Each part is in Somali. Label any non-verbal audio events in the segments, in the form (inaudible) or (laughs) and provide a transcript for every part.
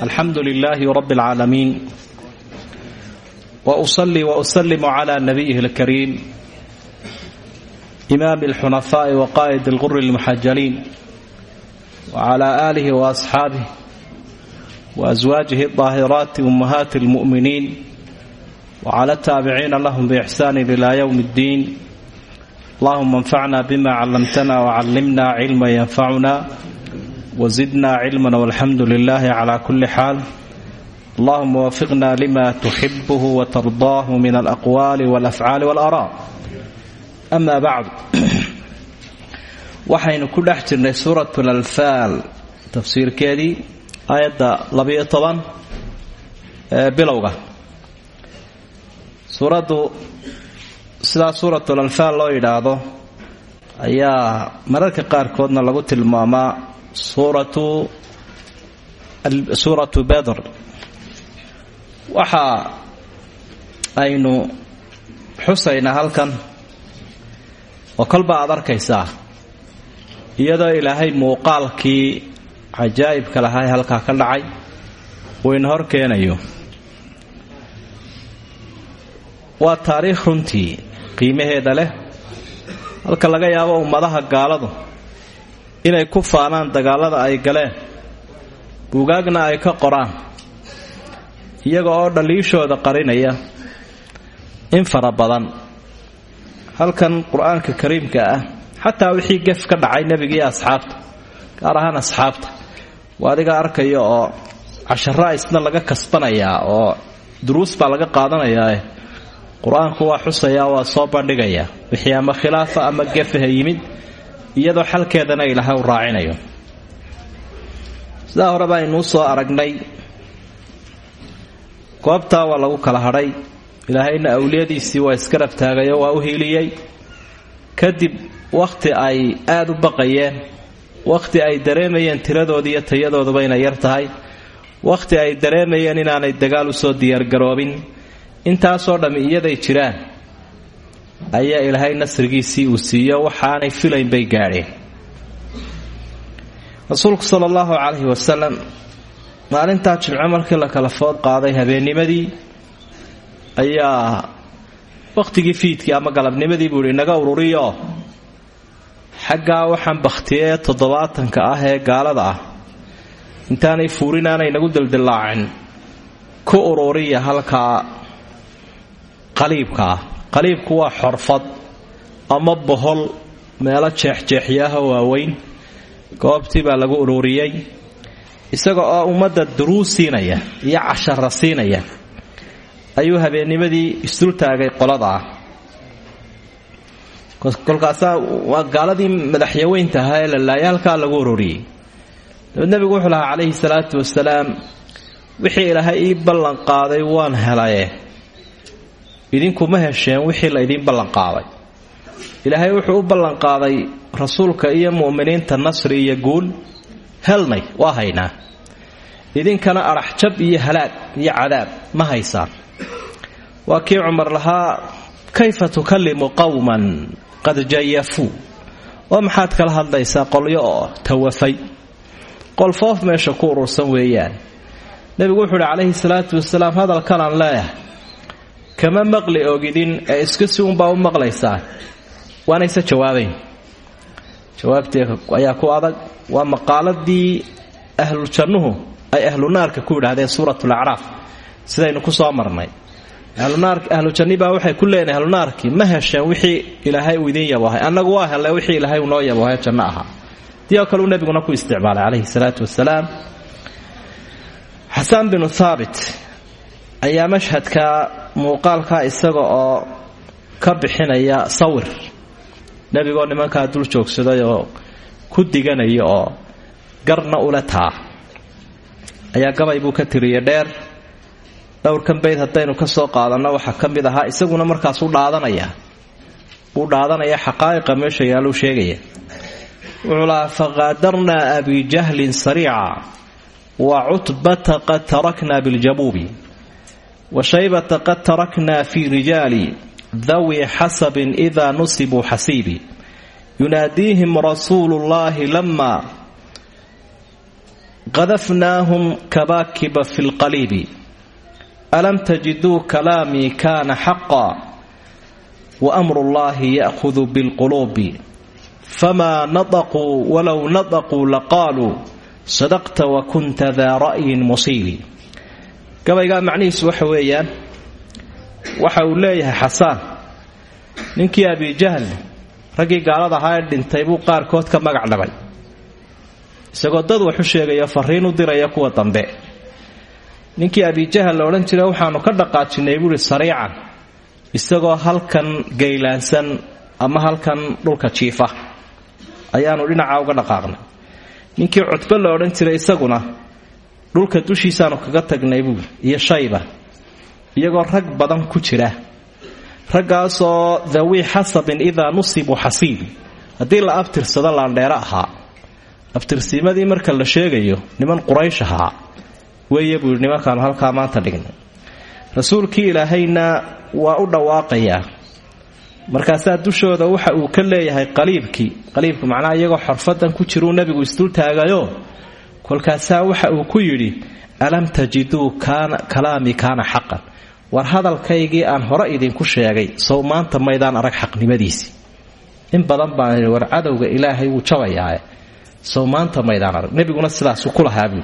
alxamdu lilaahi rab اlcaalamiin wausalli wausalimu cla nabiyihi اlkariim imaami اlxunafaaءi waqaa'id اlquri اlmuxajaliin wcla aalihi waasxaabih waaswaajihi اdaahiraati ummahaati اlmu'miniin wcla taabiciina lahum biixsani ila ywm اddiin allahuma anfacna bima callamtana wcallimna cilma yanfacuna wzidna cilman walxamdu lilahi cla kuli xaal allahuma wafiqna lima tuxibuhu watardaahu min alaqwaali walafcaali walaaraa ama bacdu waxaynu ku dhex jirnay suurat lalfaal tafsiirkeedii aayadda labiyo toban ee bilowga suuraddu sidaa suurat lalfaal loo yidhaahdo ayaa mararka qaarkoodna lagu tilmaamaa suuratu bedr waxa aynu xusaynaa halkan. Oo kolba aad arkaysaa. Iyadoo ilaahay muuqaalkii cajaa'ibka lahaa halkaa ka dhacay uu ina hor keenayo. Waa taariikh runtii qiimaheeda leh. Halka laga yaabo ummadaha gaaladu inay ku faanaan dagaalada ay galeen. Buugaagna ay ka qoraan iyaga oo dhaliishooda qarinaya. In fara badan halkan qur'aanka kariimka ah xataa wixii gef ka dhacay nebiga iyo asxaabta gaar ahaan asxaabta. Waa adiga arkaya oo cashara isna laga kasbanayaa oo duruus baa laga qaadanayaa qur'aanku waa xusayaa waa soo bandhigayaa wixii ama khilaafa ama gefaha yimid iyadoo xalkeedana ilaahay u raacinayo. Sidaa horeba aynuu soo aragnay goobtaa waa lagu kala hadhay. Ilaahayna awliyadiisii waa iskarab taagayo waa u hiiliyey. Kadib wakhti ay aada u baqayeen wakhti ay dareemayeen tiradoodi iyo tayadooduba inay yar tahay wakhti ay dareemayeen inaanay dagaal u soo diyaargaroobin. Intaasoo dhammi iyaday jiraan ayaa ilaahay nasrigiisii uu siiyo waxaanay filayn bay gaadheen. Rasuulku sala allahu calayhi wasalam maalintaa jimco markii la kala food qaaday habeennimadii ayaa wakhtigii fiidkii ama galabnimadii buu ihi naga ururiyo. Xaggaa waxaan bakhtiyee toddobaatanka ah ee gaalada ah. Intaanay fuurin aanay nagu dildillaacin. Ku ururiya halkaa qaliibka ah qaliibku waa xorfad ama bohol meelo jeexjeexyaaha waaweyn. Goobtii baa lagu ururiyey isaga oo ummadda duruus siinaya iyo cashara siinaya ayuu habeennimadii isdultaagay qolada ah. Kolkaasaa waa gaaladii madaxyaweynta ahaa ee lalaaya halkaa lagu ururiyey. Dabeed nebigu wuxuu lahaa calayhi salaatu wasalaam wixii ilaahay ii ballanqaaday waan helaye idinkuma hesheen wixii la idiin ballanqaaday. Ilaahay wuxuu u ballanqaaday rasuulka iyo mu'miniinta nasri iyo guul. Helnay waa haynaa. Idinkana adhaxjab iyo halaag iyo cadaab ma haysaan. Waa kii cumar lahaa kayfa tukallimu qowman qad jayafuu oo maxaad kala hadlaysaa qolyo oo tawafay. Qolfoof meesha ku urursan weeyaan. Nebigu wuxuu uhi calayhi salaatu wasalaam hadalkanaan leeyahay kama maqli ogidin ee iska si unbaa u maqlaysaa? Waanayse jawaabayn. Jawaabtee ayaa ku adag waa maqaaladii ahlu jannuhu ay ahlu naarka ku yidhaahdeen suurat lacraaf sidaynu ku soo marnay. Ahlu janni baa waxay ku leeyihiin ahlu naarkii ma hesheen wixii ilaahay uu idiin yabohay annagu waa hellay wixii ilaahay uu noo yabohay janno ahaa dii oo kale uu nebiguna ku isticmaalay calayhi salaatu wasalaam xasaan binu thaabit ayaa mashhadka muuqaalka isaga oo ka bixinaya sawir. Nebigoo nimankaa dul joogsaday oo ku diganaya oo garna ula taa. Ayaa gabay buu ka tiriyay dheer dhowrkan bayd haddaynu ka soo qaadanno waxaa ka mid ahaa. Isaguna markaas u dhaadanaya uu dhaadanaya xaqaa'iqa meesha yaaluu sheegaya. Wuxuu lahaa faqaadarnaa abijahlin sariica wa cutbata qad tarakna biljabuubi washaybata qad tarakna fii rijaali dawi xasabin idaa nusibuu xasiibi yunaadiihim rasuulu llaahi lama qadafnaahum kabaakiba fi lqaliibi alam tajiduu kalaamii kaana xaqa waamru llahi ya'hudu bilquluubi famaa nadaquu walow nadaquu laqaaluu sadaqta wakunta daa ra'yin musiibi gabaygaa macnihiisu waxa weeyaan waxa uu leeyahay xasaan. Ninkii abijahl raggii gaalada ahaa ee dhintay buu qaarkood ka magac dhabay. Isagoo dad waxu sheegaya fariin u diraya kuwa dambe. Ninkii abijahal la odhan jiray waxaanu ka dhaqaajinay buuhi sariican. Isagoo halkan gaylaansan ama halkan dhulka jiifa. Ayaanu dhinaca uga dhaqaaqnay. Ninkii cutbe la odhan jiray isaguna dhulka dushiisaanu kaga tagnay buui iyo shayba iyagoo rag badan ku jira. Raggaasoo dawii xasabin idaa nusibu xasiibi haddii la abtirsado laandheero ahaa. Abtirsiimadii marka la sheegayo niman quraysh ahaa. Weeye buu yidhi nimankaanu halkaa maanta dhignay. Rasuulkii ilaahayna waa u dhawaaqayaa. Markaasaa dushooda waxa uu ka leeyahay qaliibkii. Qaliibku macnaha iyagoo xorfadan ku jiruu nebigu isdultaagayo kolkaasaa waxa uu ku yidhi alam tajiduu kalaamii kaana xaqan. War hadalkaygii aan hore idinku sheegay sow maanta maydaan arag xaqnimadiisii in badan baan war cadowga ilaahay wuu jabayaae sow maanta maydaan arag. Nebiguna sidaasuu ku lahaa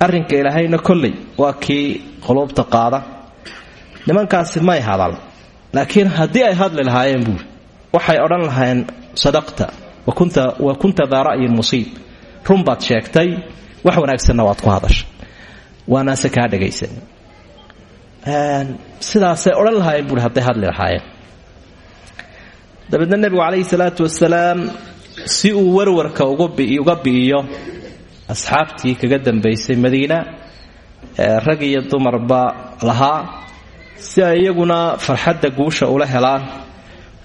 arrinka ilaahayna kolley waa kii quluubta qaada. Nimankaasi may hadal laakiin haddii ay hadli lahaayeen buuri waxay odhan lahaayeen sadaqta wa kunta daa ra'yin musiib run baad sheegtay wax wanaagsanna waad ku hadashay. Waanaase kaa dhagaysan sidaasay odhan lahaayeen buuri hadday hadli lahaayeen. Dabeedna nebigu calayhi salaatu wasalaam si uu warwarka uga bi'iyo asxaabtii kaga dambaysay madiina rag iyo dumarba lahaa si ay iyaguna farxadda guusha ula helaan.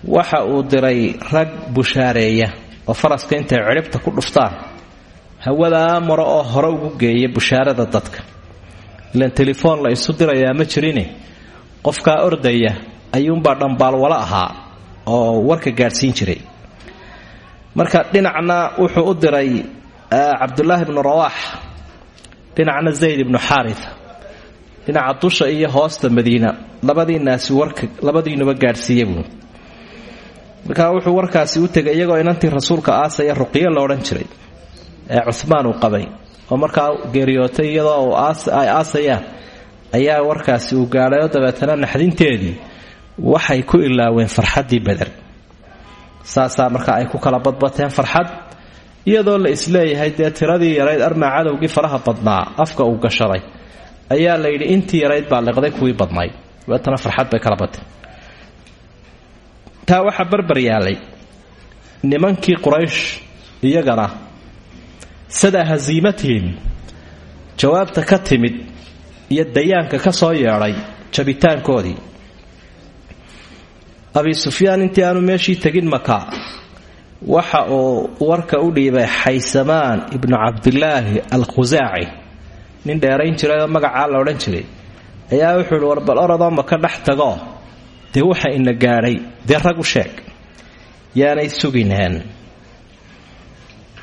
Waxa uu diray rag bushaareeya oo faraska intay cidhibta ku dhuftaan hawadaa maro oo hore ugu geeya bushaarada dadka. Ilan telefoon la isu dirayaa ma jirine qofkaa ordaya ayuunbaa dhambaalwalo ahaa oo warka gaadhsiin jiray. Marka dhinacna wuxuu u diray cabdulaahi bnu rawaax dhinacna zayd ibnu xaaritha dhinaca dusha iyo hoosta madiina. Labadii naasi warka labadiinuba gaadhsiiya buu. Markaa wuxuu warkaasi u tegay iyagoo inantii rasuulka aasaya ruqiyo la odhan jiray ee cuhmaan uu qabay. Oo markaa geeriyootay iyadoo ay aasayaan. Ayaa warkaasi uu gaadhay oo dabeetana naxdinteedii waxay ku ilaaween farxaddii beder saasaa marka ay ku kala badbateen farxad iyadoo la is leeyahay dee tiradii yarayd armaa cadowgii faraha badnaa afka uu gashaday. Ayaa la yidhi intii yarayd baa liqday kuwii badnayd dabeetana farxad bay kala bateen taa waxaa barbar yaalay nimankii quraysh iyagana sadaa hasiimatihim jawaabta ka timid iyo dayaanka ka soo yeedhay jabitaankoodii abi sufyaan intii aanu meeshii tegin maka waxa uu warka u dhiibay xaysamaan ibnu cabdilaahi al khusaaci nin dheerayn jiray oo magacaa la odhan jiray. Ayaa wuxuu ihi war bal orodoo maka dhex tago. Dee waxa ina gaadhay. Dee rag u sheeg. Yaanay sugineen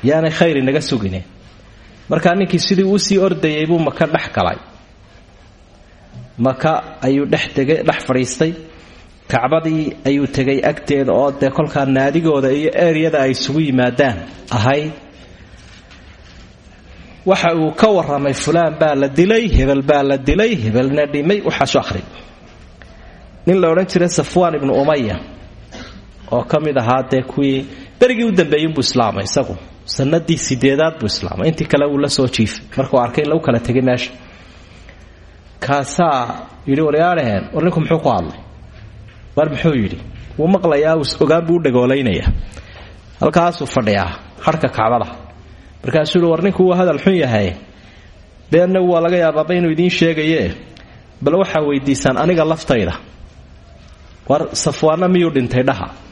yaanay khayr inaga sugineen markaa ninkii sidii uu sii ordayay buu maka dhex galay. Maka ayuu dhex tegay dhex fadhiistay. Kacbadii ayuu tegay agteeda oo dee kolkaa naadigooda iyo eryada ay isugu yimaadaan ahayd waxa uu ka waramay fulaan baa la dilay hebel baa la dilay hebelna dhimay waxaasu ahri nin la odhan jiray safwaan ibnu umaya oo ka mid ahaa dee kuwii berigii u dambeeyinbuu islaamay isagu sanadii sideedaad buu islaamay. Intii kale uu la soo jiifay. Markuu arkay in lagu kala tegay meesha. Kaasaa yidhi waryaadhaheen war ninku muxuu ku hadlay? War muxuu yidhi wuu maqlayaa ogaan buu u dhagoolaynaya halkaasuu fadhiyaa harhka kacbada markaasuu yihi war ninku wuu hadal xun yahay. Beenna waa laga yaabaaba inuu idiin sheegaye bal waxaa weydiisaan aniga laftayda. War safwaana miyuu dhintay dhaha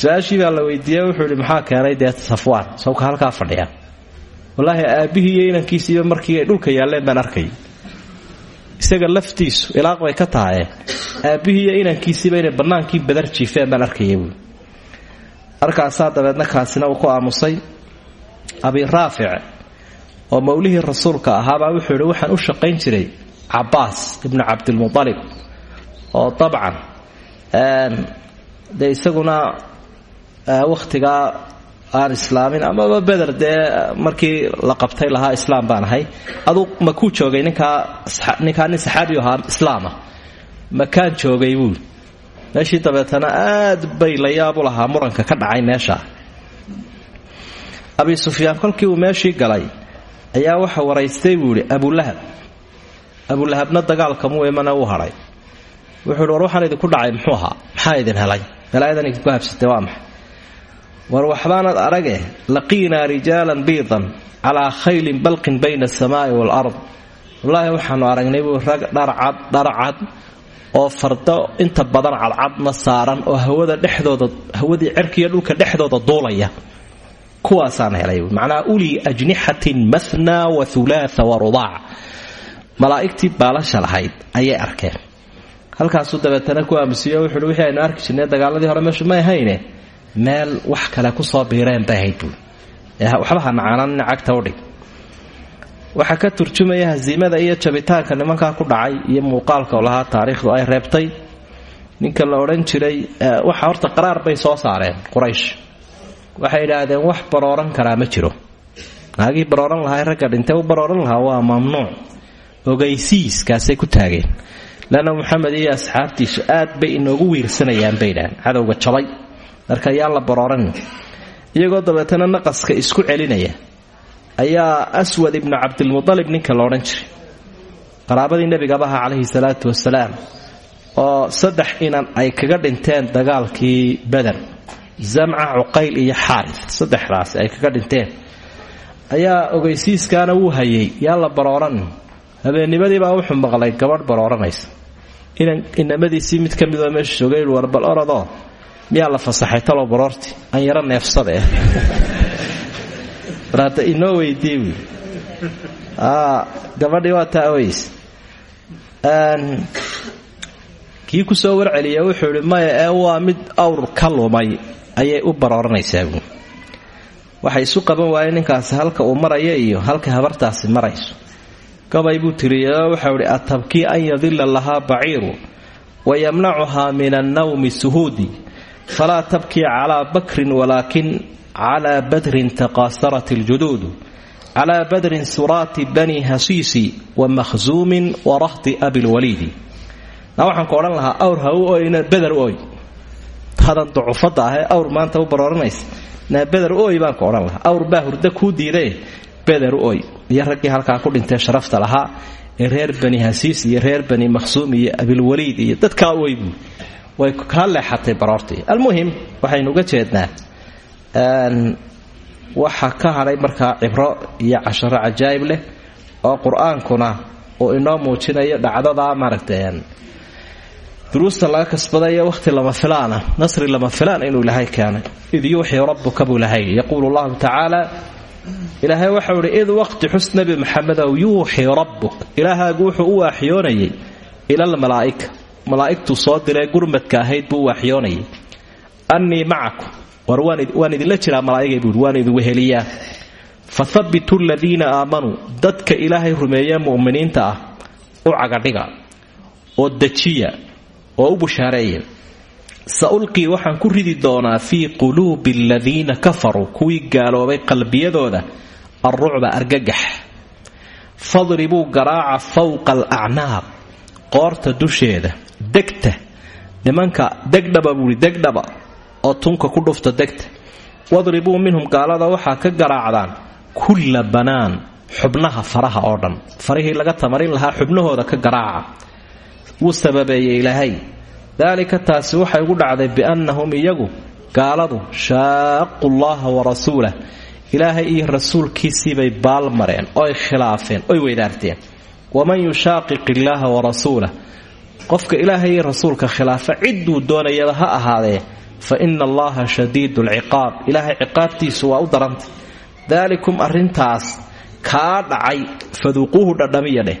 su'aashii baa la weydiiyey wuxuu yidhi maxaa keenay dee safwaan? Sawka halkaa fadhiya. Wallaahi aabbihii iyo markii dhulka yaalleen baan arkay. Isaga laftiisu ilaaq bay ka tahaye aabbihii iyo inankiisiiba inay badar jiifeen baan arkaya buui arkaasaa dabeedna kaasina uu ku aamusay. Abi raafic oo mawlihii rasuulka ahaabaa wuxuu yidhi waxaan u shaqayn jiray cabaas ibnu cabdilmualib oo dabcan dee isaguna wakhtigaa aan islaamin amaba beder dee markii la qabtay lahaa islaam baan ahay. Aduu makuu joogay ninkaa nin saxaabi ahaa islaama. Makaan joogay buuli meeshii dabeetana aad bay la yaabu lahaa muranka ka dhacay meesha. Abi sufyaan kolkii uu meeshii galay ayaa waxa waraystay buu yidhi abulahab abulahabna dagaalka muu imana u hadhay wuxuu yidhi war waxaan dhacay muxuu ahaa? Maxaa idin helay? Balaayadan idinku habsatay waa maxay war waxbaanad arage laqiinaa rijaalan biidan calaa khaylin balqin bayna asamaa'i waalard wallaahi waxaanu aragnay buu rag dharcad dharcad oo fardo inta badan cadcadna saaran oo hawada dhexdooda hawadii cerkiiyo dhulka dhexdooda duulaya kuwaasaan helay. Macnaha ulii ajnixatin mahna wa hulaaa wa rubaac malaa'igtii baalasha lahayd ayay arkeen. Halkaasuu dabeetana ku aamusiiyo wuxuuhi wixii aynu arki jirnay dagaaladii hore meeshu may ahayne meel wax kale ku soo biireen bay ahayd buui waxba ha nacaanan cagta udhig ka turjumaya hasiimada iyo jabitaanka nimankaa ku dhacay iyo muuqaalka lahaa taariikhdu ay reebtay. Ninka la odhan jiray waxa horta qaraar bay soo saareen quraysh. Waxay idhaahdeen wax barooran karaa ma jiro. Naagii barooran lahaa ragga dhintee u barooran lahaa waa mamnuuc. Ogaysiiskaasay ku taageen. Leanna maxamed iyo asxaabtiisu aad bay inoogu wiirsanayaan bay idhaaheen cadowga jabay marka yaan la barooran. Iyagoo dabeetana naqaska isku celinaya ayaa aswad ibnu cabdilmualib ninka la jiray. Qaraabadii nebigabaha calayhi salaatu wasalaam oo saddex inan ay kaga dhinteen dagaalkii beder zamca cuqayl iyo xaaris saddexdaas ay kaga dhinteen ayaa ogeysiiskaana wuu hayay. Yaa la barooran habeennimadiibaa wuxuu maqlay gabadh barooranaysa. Inamadiisii mid ka midoo meesha joogay war bal orodoo miyaa la fasaxay? Talow baroorti. Aan yaro neefsade barhadda inoo weydii wy gabadhii waa taa oweys kii ku soo warceliya wuxuu idhi maya ee waa mid awr ka lumay. Ayay u barooranaysaa waxay isu qaban waayeen ninkaasi halka uu maraya iyo halka habartaasi marayso. Gabay buu tiriyo waxau idhi atabkii an yadila lahaa baciiru wa yamnacuhaa min annawmi suhuudi falaa tabkii calaa bakrin walaakin calaa badrin taqaasarat iljuduudu calaa badrin suraati bani hasiisi wa makhsuumin wa rahdi abilwaliidi waxaan ku odhan lahaa awr ha u oyna beder oy tadan ducufadda ah ee awr maanta u barooranaysa. Naa beder oy baan ku odhan lahaa awr baa hurdo kuu diidae beder oy iyo raggii halkaa ku dhintee sharafta lahaa ee reer bani reer bani makhsuum iyo oy way kaa leexatay baroortii. Almuhim waxaynu uga jeednaa waxa ka hadhay markaa cibro iyo casharo cajaa'ib leh oo qur'aankuna uu inoo muujinayo dhacdadaa maaragtay duruusta laga kasbadayo wakhti lama filaana nasri lama filaan inuu ilaahay keenay. Id yuuxii rabbuka buu lahay yaquulu llahu tacaala ilaahay waxau idhi id waqti xus nebi maxamedow yuuxii rabbuk. Ilaahaagu wuxuu u waaxyoonayay ilalmalaa'ika malaa'igtuu soo diray gurmadka ahayd buu u waaxyoonayay annii macakum war waan idinla jiraa malaa'igay buui waan idin weheliyaa fa habbituu aladiina aamanuu dadka ilaahay rumeeye mu'miniinta ah u cagadhiga oo dejiya oo u bushaareeya. Sa ulqii waxaan ku ridi doonaa fii quluubi aladiina kafaruu kuwii gaaloobay qalbiyadooda alrucba argagax. Fadribuu garaaca fowqa alacnaaq qoorta dusheeda degta nimanka degdhaba buuhi degdhaba oo tunka ku dhufta degta wadribuu minhum gaalada waxaa ka garaacdaan kulla banaan xubnaha faraha oo dhan. Farihii laga tamarin lahaa xubnahooda ka garaaca. Wuu sababeeyey ilaahay. Daalika taasi waxay ugu dhacday biannahum iyagu gaaladu shaaqu llaha wa rasuulah. Ilaahay iyo rasuulkiisiibay baalmareen oy khilaafeen oy weydaarteen. Waman yushaaqiq illaaha wa rasuulah qofka ilaahay rasuulka khilaafa cidduu doonayaba ha ahaadee fa ina allaha shadiidu lciqaab ilaahay ciqaabtiisu waa u darantay. Daalikum arrintaas kaa dhacay faduuquuhu dhadhamiya dheh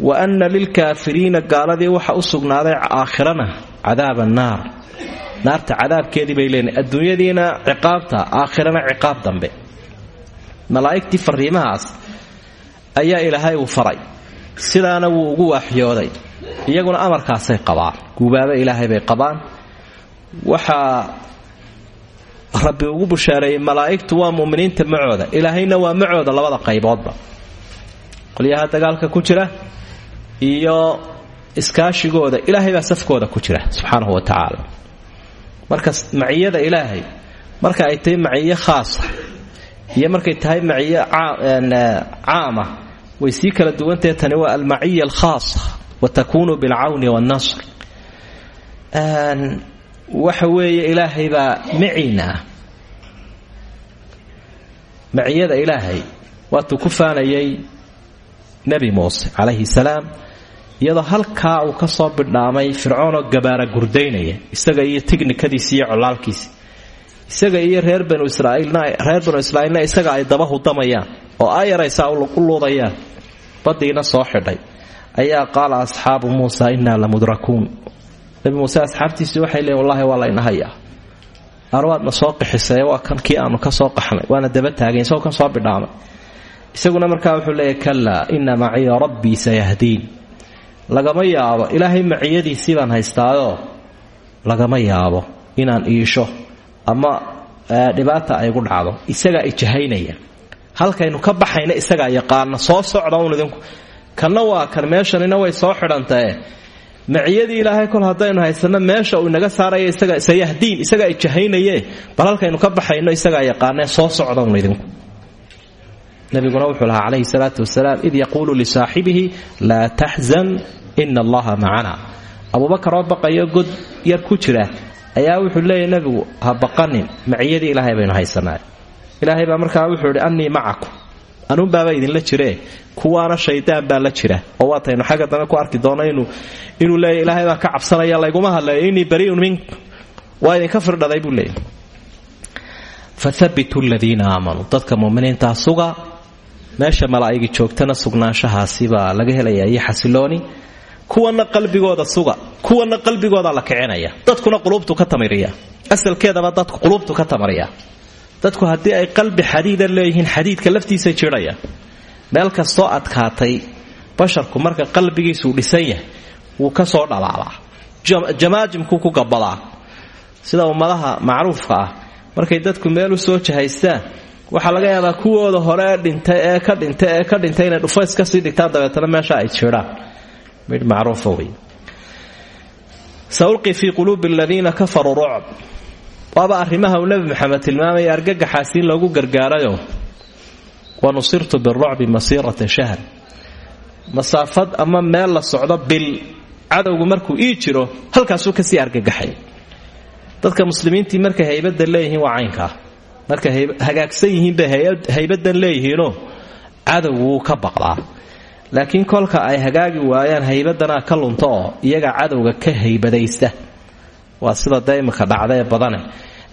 wa anna lilkaafiriina gaaladii waxa u sugnaaday aakhirana cadaaba annaar naarta cadaabkeedii bay leenahy adduunyadiina ciqaabta aakhirana ciqaab dambe. Malaa'igtii fariimahaas ayaa ilaahay uu faray. Sidaana wuu ugu waaxyooday iyaguna amarkaasay qabaan. Guubaaba ilaahay bay qabaan. Waxaa rabbi ugu bushaareeyey malaa'igtu waa mu'miniinta macooda. Ilaahayna waa macooda labada qayboodba. Qolyaha dagaalka ku jira iyo iskaashigooda ilaahay baa safkooda ku jira subxaanahu wa tacaala marka maciyada ilaahay marka ay tahay maciyo khaasa iyo markay tahay maciyo caama way sii kala duwantahe tani waa almaciya alkhaasa wa takunu bilcawni wannasr waxa weeye ilaahay baa maciina ah maciyada ilaahay waatuu ku faanayay nebi muuse calayhi salaam iyadoo halkaa uu ka soo bidhaamay fircoonoo gabaara gurdaynaya isaga iyo tignikadiisi iyo colaalkiisi. Isaga iyo reer banu israaiilna reer banu israa'iilna isaga ay daba hudamayaan oo ayaraysaa u luudayaan. Baddiina soo xidhay ayaa qaala asxaabu muusa innaa lamudrakuun nabi muuse asxaabtiisii waxay leeyiin wallahi waa layna hayaa. Arwaadna soo qixisay waa kan kii aanu ka soo qaxnay waana daba taagayn isagoo kan soo bidhaamay. Isaguna markaa wuxuu leeyahy kalaa inna maciya rabbii sayahdiin. Lagama yaabo ilaahay maciyadiisii baan haystaayoo lagama yaabo inaan iisho ama dhibaata aygu dhacdo isagaa ijahaynaya halkaynu ka baxayna isagaa yaqaana soo socda un idinku kanna waa kan meeshanina way soo xidhantae maciyadii ilaahay kol haddaynu haysano meesha uu inaga saaraya isaga sayahdiin isagaa ijahaynaye bal halkaynu ka baxayno isagaa yaqaanee soo socda un idinku. Nabiguna wuxuu lahaa calayhi salaatu wasalaam id yaquulu lisaaxibihi laa taxzan ina allaha macana. Abubakar oo baqayo god yar ku jira. Ayaa wuxuu leeyahy nebigu ha baqanin maciyadii ilaahay baynu haysanaa ilaahay baa markaa wuxuu idhi annii anuunbaaba idinla jiree kuwaana shaydaan baa la jira. Oo waataynu xagga dambe ku arki doonno inuu leeya ilaahay baa ka cabsanaya layguma hadlayo innii bariiun mink waa idinka firdhaday buu leeyahy fathabituu ladiina aamanuu dadka muminiintaa suga meesha malaa'igi joogtana sugnaanshahaasi baa laga helayaa iyo xasilooni. Kuwana qalbigooda suga. Kuwana qalbigooda la kicinaya. Dadkuna qulubtu ka tamiriya asalkeedaba dadku qulubtu ka tamariya dadku haddii ay qalbi xadiida leeyihiin xadiidka laftiisa jirhaya meel kastoo adkaatay basharku marka qalbigiisuu dhisan yahay wuu ka soo dhalaalaa. Jamaajimkuu ku gabadaa sida ummadaha macruufka ah markay dadku meel u soo jahaystaan waxaa laga yaabaa kuwooda hore ee dhintay ee ka dhintay ee ka dhintay inay dhufays ka sii dhigtaan dabeetana meesha ay jirhaan mid macruufa wey saulqi fii quluubi aladiina kafaruu rucb waaba arrimaha uu nebi maxamed tilmaamaya argagaxaasi in loogu gargaarayo. Wa nusirtu birucbi masiirata shahr. Masaafad ama meel la socdo bil cadowgu markuu ii jiro halkaasuu ka sii argagaxay. Dadka muslimiintii markay haybadda leeyihiin waa caynkaa hagaagsan yihiin bay haybadan leeyihiinoo cadowgu wuu ka baqdaa. Laakiin kolka ay hagaagi waayaan haybadana ka lunto oo iyaga cadowga ka haybadaysta waa sida dee imika badane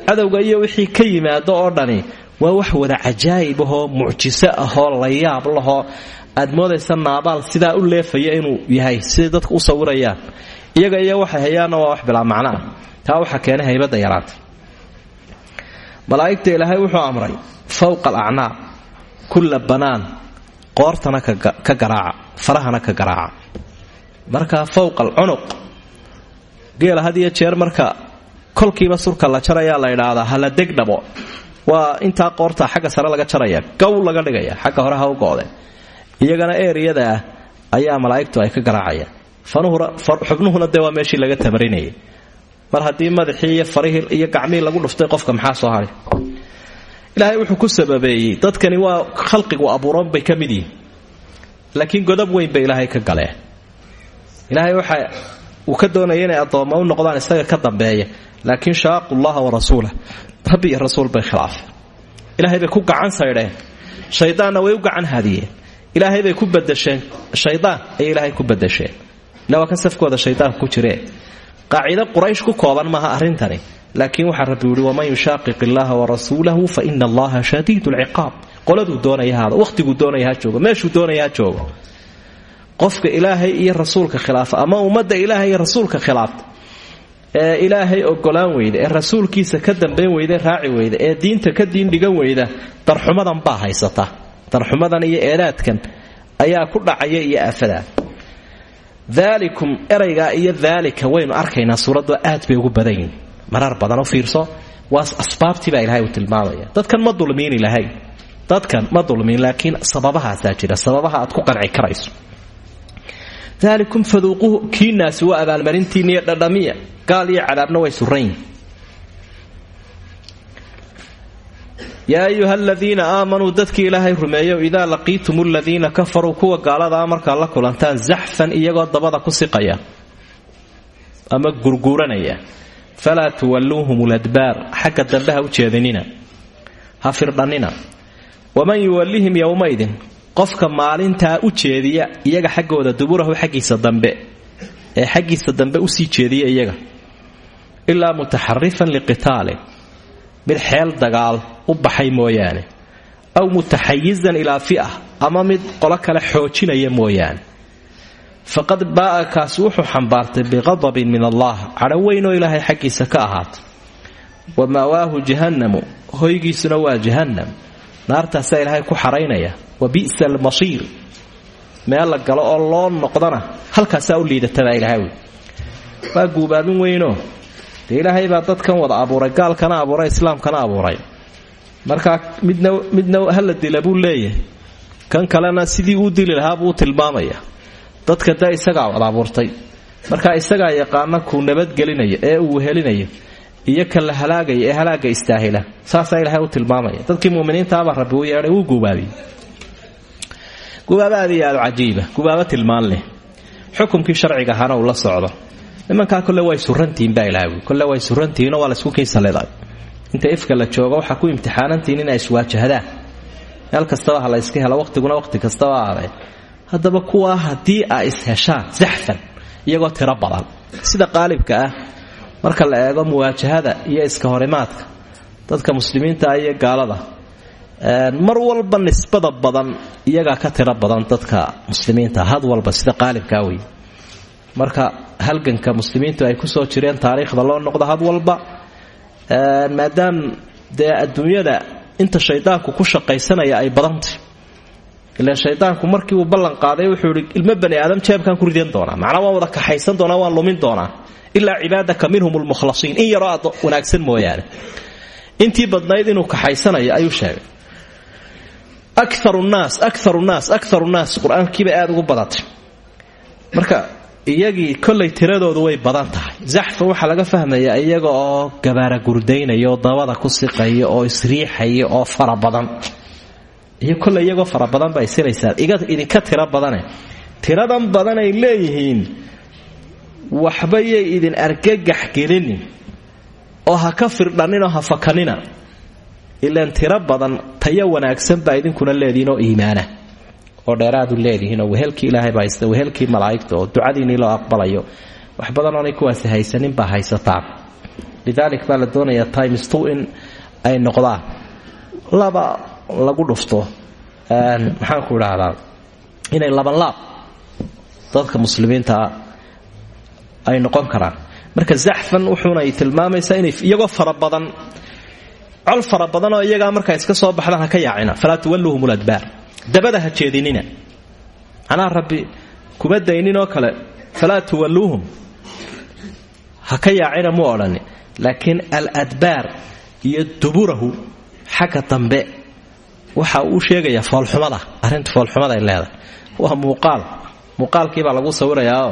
cadowga iyo wixii ka yimaado oo dhani waa wax wada cajaa'ib ahoo mucjiso ahoo la yaab lahoo aad moodaysa naabaal sidaa u leefaya inuu yahay siday dadku u sawirayaan. Iyaga iyo waxay hayaanna waa wax bilaa macnoah taa waxaa keenay haybadda yaraanta malaa'igta ilaahay wuxuu amray fowqa alacnaaq kulla banaan qoortana ka garaaca farahana ka garaaca. Marka fowqa alcunuq geela had iyo jeer marka kolkiiba surka la jarayaa la idhaahdaa hala degdhabo waa intaa qoorta xagga sare laga jaraya gow laga dhigaya xagga hore u go'de iyagana eeriyada ah ayaa malaa'igtu ay ka garaacayaan. Xubnuhuna dee waa laga tamarinayay mar haddii madaxii iyo iyo gacmihii lagu dhuftay qofka maxaa soo haray? Ilaahay wuxuu ku sababeeyey dadkani waa khalqigu abuuran bay ka laakiin godob weyn bay ilaahay ka galeen. Ilaahay waxa uu ka doonaya inay addoomma u noqdaan isaga ka dambeeya laakiin shaaqu llaha wa rasuulah rabbi rasuul bay khilaafeen ilaahay bay ku gacan saydheen. Shaydaanna way u gacan hadiyeen ilaahay bay ku badasheen shaydaan ayay ilaahay ku badasheen ila waa safkooda shaydaanka ku jiree qaacido quraysh ku kooban maaha arrintani laakiin waxaa rabbi yihi waman yushaaqiq illaha warasuulahu fa ina allaha shadiid lciqaab qoladuu doonaya haada wakhtiguu joogo meeshuu doonaya joogo qofka ilaahay iyo rasuulka khilaafa ama ummadda ilaahay iyo rasuulka khilaafta ee ilaahay ogolaan weyda ee rasuulkiisa ka dambayn weyda raaci weyda ee diinta ka diin dhigan weyda darxumadan baa haysata. Darxumadan iyo eedaadkan ayaa ku dhacaya iyo aafadaa daalikum eraygaa iyo daalika waynu arkaynaa suuraddu aad bay ugu badan marar badan u fiirso waa asbaabtii baa ilahay uu tilmaamaya. Dadkan ma dulmiin ilahay dadkan ma dulmiin laakiin sababahaasaa jira. Sababaha aad ku qanci karayso daalikum faduuquhu kiinaasi waa abaalmarintiinniyo dhadhamiya. Gaal iyo cadaabna way suran yihiin yaa ayuha aladiina aamanuu dadkii ilaahay rumeeyo idaa laqiitum aladiina kafaruu kuwa gaaladaa markaad la kulantaan zaxfan iyagoo dabada ku siqaya ama gurguuranaya. Falaa tuwalluuhum ladbaar xagga dambe ha u jeedinina ha firdhannina. Waman yuwallihim yowmaidin qofka maalintaa u jeediya iyaga xaggooda duburahu xaggiisa dambe ee xaggiisa dambe u sii jeediya iyaga. Ilaa mutaxarifan liqitaalin mid xeel dagaal u baxay mooyaane. Aw mutaxayizan ilaa fi'a ama mid qolo kale xoojinaya mooyaane. Faqad baa'a kaasi wuxuu xambaartay biqadabin min allah cadho weynoo ilaahay xaggiisa ka ahaatay wa maawaahu jahannamu hoygiisuna waa jahannam. Naartaasaa ilaahay ku xaraynaya wa bi'sa almasiir meel la galo oo loo noqdana halkaasaa u liidatabaa ilahay wy waa guubaabin weynoo dee ilaahay baa dadkan wada abuuray gaalkana abuuray islaamkana abuuray. Markaa midna midna hala dila buu kan kalena sidii uu dili lahaa buu u tilmaamaya. Dadka da isagaa wada abuurtay. Markaa isagaa yaqaana kuu nabadgelinayo ee uu wehelinayo iyo ka la ee halaaga istaahila saasaa ilaahay u tilmaamaya. Dadkii muminiintaabaa rabbi u yeedhay wuu guubaabiyey gubaabo aad iyo aad cajiiba gubaabo tilmaan leh. Xukumkii sharciga ahaana uu la socdo. Nimankaa kole way surantihiin baa ilahay kole way surantihiinoo waa laysku kiisaleeday inta ifka la joogo waxaa ku imtixaanantihiin inay iswaajahdaan meel kastaba la yska helo waqtiguna waqti kastaba aadee haddaba kuwaa haddii a isheshaan zaxfan iyagoo tiro badan. Sida qaalibka ah marka la eego muwaajahada iyo iska horimaadka dadka muslimiinta iyo gaalada mar walba nisbada badan iyagaa ka tiro badan dadka muslimiinta had walba sida qaalibkaa wey marka halganka muslimiintu ay ku soo jireen taariikhda loo noqdo had walba maadaam dee adduunyada inta shaydaanku ku shaqaysanaya ay badantay ilan shaydaanku markii uu ballan qaaday wuxuu ihi ilmo bani aadam jeebkaan ku ridan doonaa macnaa waan wada kaxaysan doonaa waan lumin doonaa ilaa cibaadaka minhum lmukhlasiin in yaroo wanaagsan mooyaane. Intii badnayd inuu kaxaysanayo ayuu sheegay akaru naas akaru naas akaru naas qur'aankiiba aada ugu badatay marka iyagii tiradoodu way badan tahay. Zaxfa waxaa laga fahmayaa iyaga oo gabaara gurdaynaya oo dabada ku siqaya oo isriixaya oo fara badan. Iyo kolley iyagoo fara badan ba isilaysaa idinka tiro badane. Tiradan badan ay leeyihiin. Waxba idin argagax gelinin. Oo ha ka firdhanninoo ha fakanina ilaan tiro badan tayo wanaagsan baa idinkuna leedihiin oo iimaana. oo dheeraadu leedihiinoo wehelkii ilaahay baa haysta wehelkii malaa'igta oo ducadiinnii loo aqbalayo. wax badan oonay kuwaasi haysanin baa haysataan lidaalik baa la doonayaa times ay noqdaan. laba lagu dhufto. Maxaanku idhaahdaa? inay labanlaab dadka muslimiintaa ay noqon karaan. marka zaxfan wuxuuna ay tilmaamaysaa inay iyagoo fara col fara badanoo iyagaa markaa iska soo baxdaan ha ka yaacina. Falaa tuwalluhum ladbaar dabada ha jeedinina anaa rabbi kuma dayninoo kale. Falaa tuwalluuhum ha ka yaacina mu odhani. Laakiin aladbaar iyo duburahu xagga dambe waxa uu sheegayaa foolxumada. Arrinta foolxumada ay leedahay. Waa muuqaal. Muuqaalkiibaa lagu sawirayaao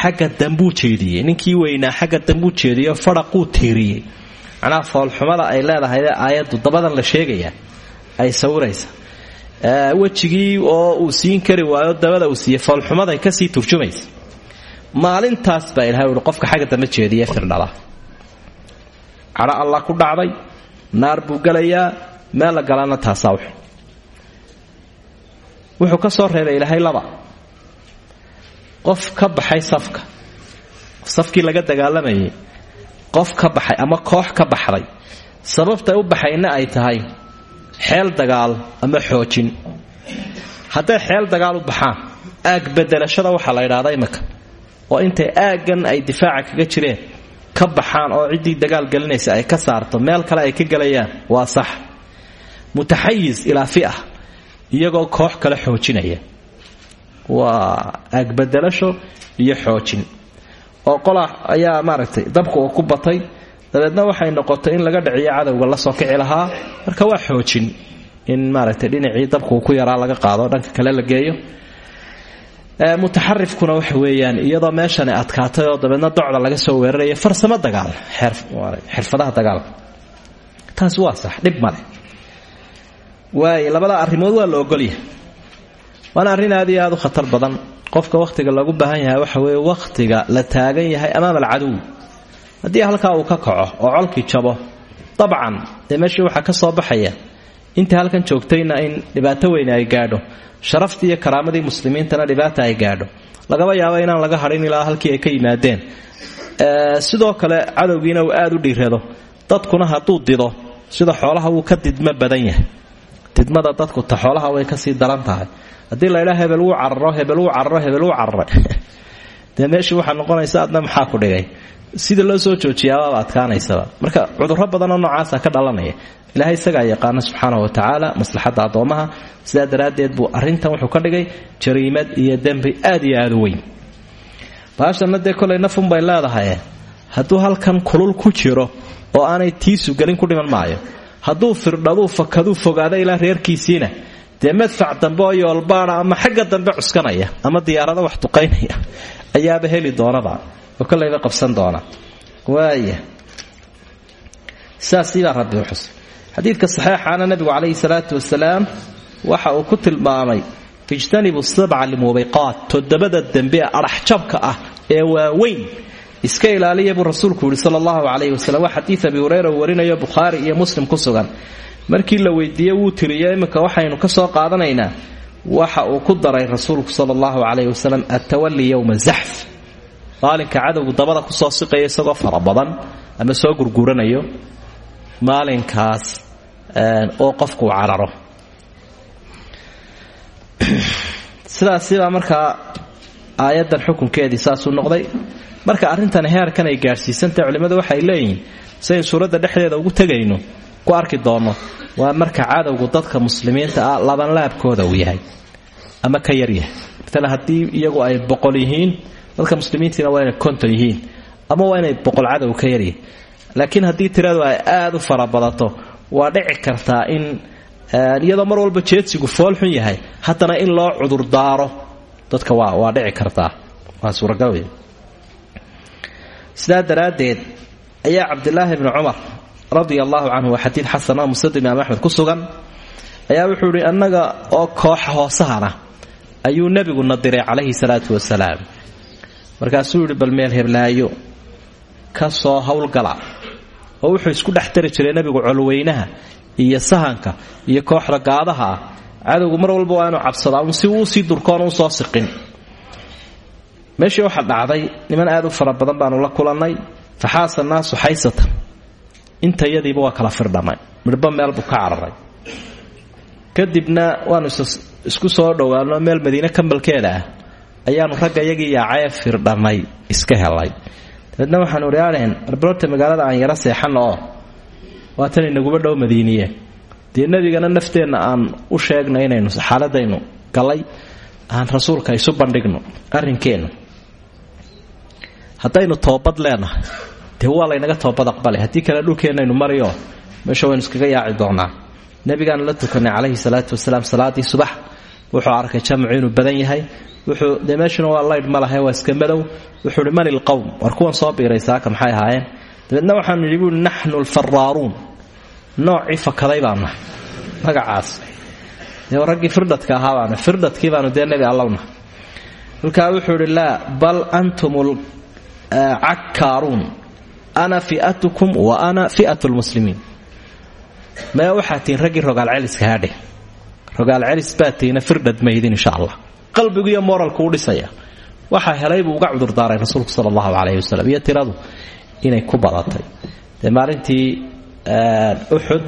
xagga dambuu jeediyey. Ninkii weynaa xagga dambuu jeediyey faraquu tiiriyey macnaha foolxumada ay leedahay aayaddu dabadan la sheegayaa ay sawiraysa. Wejigii oo uu siin kari waayo dabada uu siiyey foolxumaday ka sii turjumaysa. Maalintaas baa ilahay uhi qofka xagga dambe jeediye firdhala cadho allah ku dhacday naar buu gelayaa meel la galana taasaa wuxu wuxuu ka soo reebay ilaahay laba. Qof ka baxay safka. Safkii laga dagaalamayay qof ka baxay ama koox ka baxday. Sababtay u baxayna ay tahay xeel dagaal ama xoojin. Hadday xeel dagaal u baxaan aag bedelashada waxaa la ydhahdaa imika oo intay aaggan ay difaaca kaga jireen ka baxaan oo ciddii dagaal gelinaysa ay ka saarto meel kale ay ka gelayaan waa sax. Mutaxayiz ilaa fi'a iyagoo koox kale xoojinaya. Waa aagbedelasho iyo xoojin oo qola ayaa maaragtay dabka uu ku batay. Dabeedna waxay noqotay in laga dhiciyo cadowga la soo kici lahaa. Marka waa xoojin in maaragtay dhinacii dabka uu ku yaraa laga qaado dhanka kale la geeyo. Mutaxarifkuna waxa weeyaan iyadoo meeshani adkaatay oo dabeedna docda laga soo weerarayo farsamo dagaal xirfadaha dagaalka. Taas waa sax dhib male waay labada arrimood waa la ogolyahay waana arrin aad iyo aad u khatar badan qofka wakhtiga lagu baahan yahay waxa weeye wakhtiga la taagan yahay amaama alcadow haddii halkaa uu ka kaco oo colkii jabo dabcan dee meeshii ka soo baxaya. Intii halkan joogtayna in dhibaato weyne ay gaadho sharaftii iyo karaamadii muslimiintana dhibaata ay gaadho. Lagaba yaabo inaan laga hadhin ilaa halkii ay ka yimaadeen. Sidoo kale cadowgiina uu aad u dhiirado. Dadkuna hadduu dido sida xoolaha wuu ka didmo badan yahay. Didmada dadku ta xoolaha way ka sii daran tahay haddii laydhaa hebel wuu cararo hebel wuu cararo hebel wuu cararay (laughs) dee meeshii noqonaysa adna maxaa ku dhigay? Sidii loo soo joojiyaababa adkaanaysaba. Marka cudurro badanoo noocaasa ka dhalanaya. Ilaahay isagaa yaqaana subxaana wa tacaala maslaxadda addoomaha. Sidaa daraaddeed buu arrintan wuxuu ka dhigay jariimad iyo dembi aad iyo aad weyn. Baashanna dee kolay bay leedahay? Hadduu halkan kulul ku jiro oo aanay tiisu gelin ku dhiman maayo. Hadduu firdhaduu fakaduu fogaada ilaa reerkiisiina dee madfac dambe oo yoolbaana ama xagga dambe cuskanaya ama diyaarado wax duqaynaya ayaaba heli doonaba oo kolayba qabsan doona. Waaya saasiibaa rabbi u xusay. Xadiidka saxeexaana nabigu calayhi salaatu wasalaam waxa uu ku tilmaamay ijtanibu sabca limuubiqaat toddobada dembe ee adhaxjabka ah ee waaweyn. Iska ilaaliya buu rasuulku yidhi sala allahu calayhi xadiid abi hureyra uu warinayo bukhaari iyo muslim ku sugan markii la weydiiye wuu tiriyo iminka waxaynu ka soo qaadanaynaa. Waxa uu ku daray rasuulku sala allahu calayhi wasalam attawali yowma zaxf maalinka cadowgu dabada ku soo siqaya isagoo fara badan ama soo gurguranayo maalinkaas oo qofku uu cararo (clears throat) sidaasibaa markaa aayaddan xukunkeedii saasuu noqday. Marka arrintan heerkan ay gaadhsiisantahay culimmadu waxay leeyihiin siayn suuradda dhexdeeda ugu tegayno ku arki doonno waa marka cadowgu dadka muslimiinta ah labanlaabkooda uu yahay ama ka yaryahay maalan haddii iyagu ay boqol yihiin dadka muslimiintiina waa inay konton yihiin ama waa inay boqol cadow ka yaryihin laakiin haddii tiradu ay aada u farabadato waa dhici kartaa in iyadoo mar walba jeedsigu foolxun yahay haddana in loo cudurdaaro dadka waa waa dhici kartaa. Waa suuragal wey sidaa daraaddeed ayaa cabdilaahi bni cumar radia allahu canhu waa xadiid xasan oo musnad imaam axmed ku sugan ayaa wuxuu idhi annaga oo kooxa hoosahana ayuu nebiguna diray calayhi salaatu wasalaam markaasuu yidhi bal meel heblaayo ka soo howlgala oo wuxuu isku dhex tari jiray nebigu colweynaha iyo sahanka iyo kooxda gaadaha ah. Cadowgu mar walba waa inuu cabsadaa si uu sii durkoon u soo siqin. Meeshii waxaa dhacday niman aad u fara badan baanu la kulannay faxaasa naasu xaysatan intayadiiba waa kala firdhamay. Midhba meel buu ka cararay. Kadibna waanu isku soo dhowaano meel madiine kambalkeeda ah. Ayaanu ragga yagii yaacee firdhamay iska helay. Dabeedna waxaanu idhi adheen arbalorta magaalada aan yaro seexanna oo? Waatan inaguba dhow madiiniye. Dee nebigana nafteenna aan u sheegno inaynu xaaladaynu galay aan rasuulka isu bandhigno arrinkeennu. Haddaynu toobad leenahay dee waa laynaga toobad aqbale haddii kale dhulkeennaynu mariyo meesha waynu iskaga yaaci doonaa. Nebigaanu la tukanay calayhi salaatu wasalaam salaadii subax. Wuxuu arkay jamcu badan yahay. Wuxuu dee waa laydh ma waa iska madow. Wuxuu ihi man ilqowm war kuwan soo biiray saaka maxay ahaayeen? Dabeedna waxaanu yidhi buui naxnu fakaday baanu nahay magacaas. Dee raggii firdhadka ahaa baanu firdhadkii baanu dee nebi allowna. Wuxuu idhi bal antum cakkaaruun ana fi'atukum wa ana fi'at lmuslimiin maya waxaa tihiin raggii rogaal celiska haadhe rogaal celis baa tihiina firdhad maydin insha allah qalbigu iyo moralku u dhisaya waxaa helay buu uga cudurdaaray rasuulku sala allahu wasalam iyo tiradu inay ku badatay dee maalintii uxud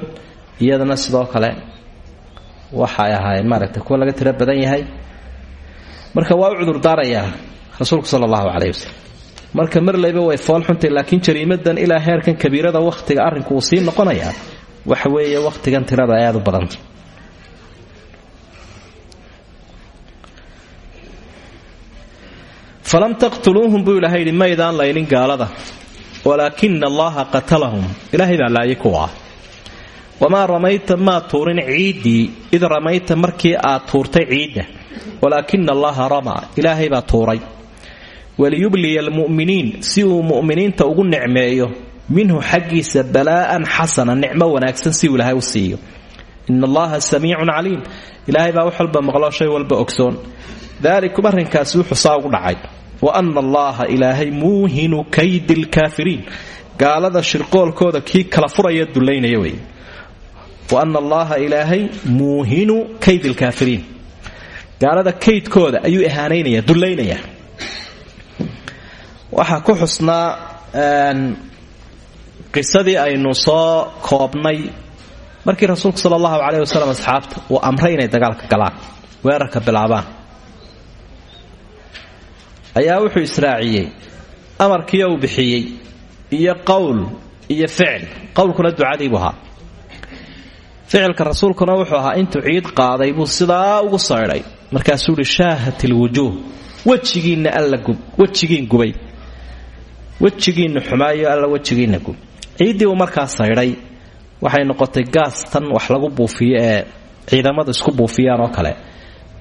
iyadana sidoo kale waxay ahaayeen maaragtay kuwa laga tiro yahay marka waa u cudurdaarayaa rasuulku sala allahu caleyh wasalam marka marlayba way foolxuntay laakiin jariimadan ilaa heerkan kabiirada wakhtiga arrinku uu sii noqonayaa waxa weeye wakhtigan tirada aad u badanta falam taqtuluuhum buu ilaahay yidhi maydaan laynin gaalada walaakina allaha qatalahum. Ilaahay baa laayay kuwa wamaa ramayta maad tuurin ciiddii id ramayta markii aad tuurtay ciidda walaakina allaha ramaa ilaahay baa tuuray waliyubliya almu'miniin si uu mu'miniinta ugu nicmeeyo minhu xaggiisa balaa'an xasana nicmo wanaagsan si uu ilaahay u siiyo ina allaha samiicun caliim ilaahay baa wax walba maqlo shay walba ogsoon daalikum arrinkaasi wuxuu saa ugu dhacay wa ana allaha ilaahay muuhinu kaydi lkaafiriin gaalada shirqoolkooda kii kala furaya dulaynaya wey wa ana allaha ilaahay muuhinu kayd lkaafiriin gaalada kaydkooda ayuu ihaanaynaya dulaynaya waxaa ku xusnaa qisadii aynu soo koobnay. Markii rasuulku sala allahu caleyh wasalam asxaabta uu amray inay dagaalka galaan weerarka bilaabaan. Ayaa wuxuu israaciyey amarkiio uu bixiyey iyo qowl iyo ficil. Qowlkuna ducadiibuu ahaa. Ficilka rasuulkuna wuxuu ahaa intuu ciid qaaday buu sidaa ugu saydhay markaasuu uhi shaahat ilwujuuh wejigiinna alla wejigiin gubay wejigiinna xumaayo alla wejigiinna gub. Ciiddii markaa saydhay waxay noqotay gaas tan wax lagu buufiyo ee ciidamadu isku buufiyaan oo kale.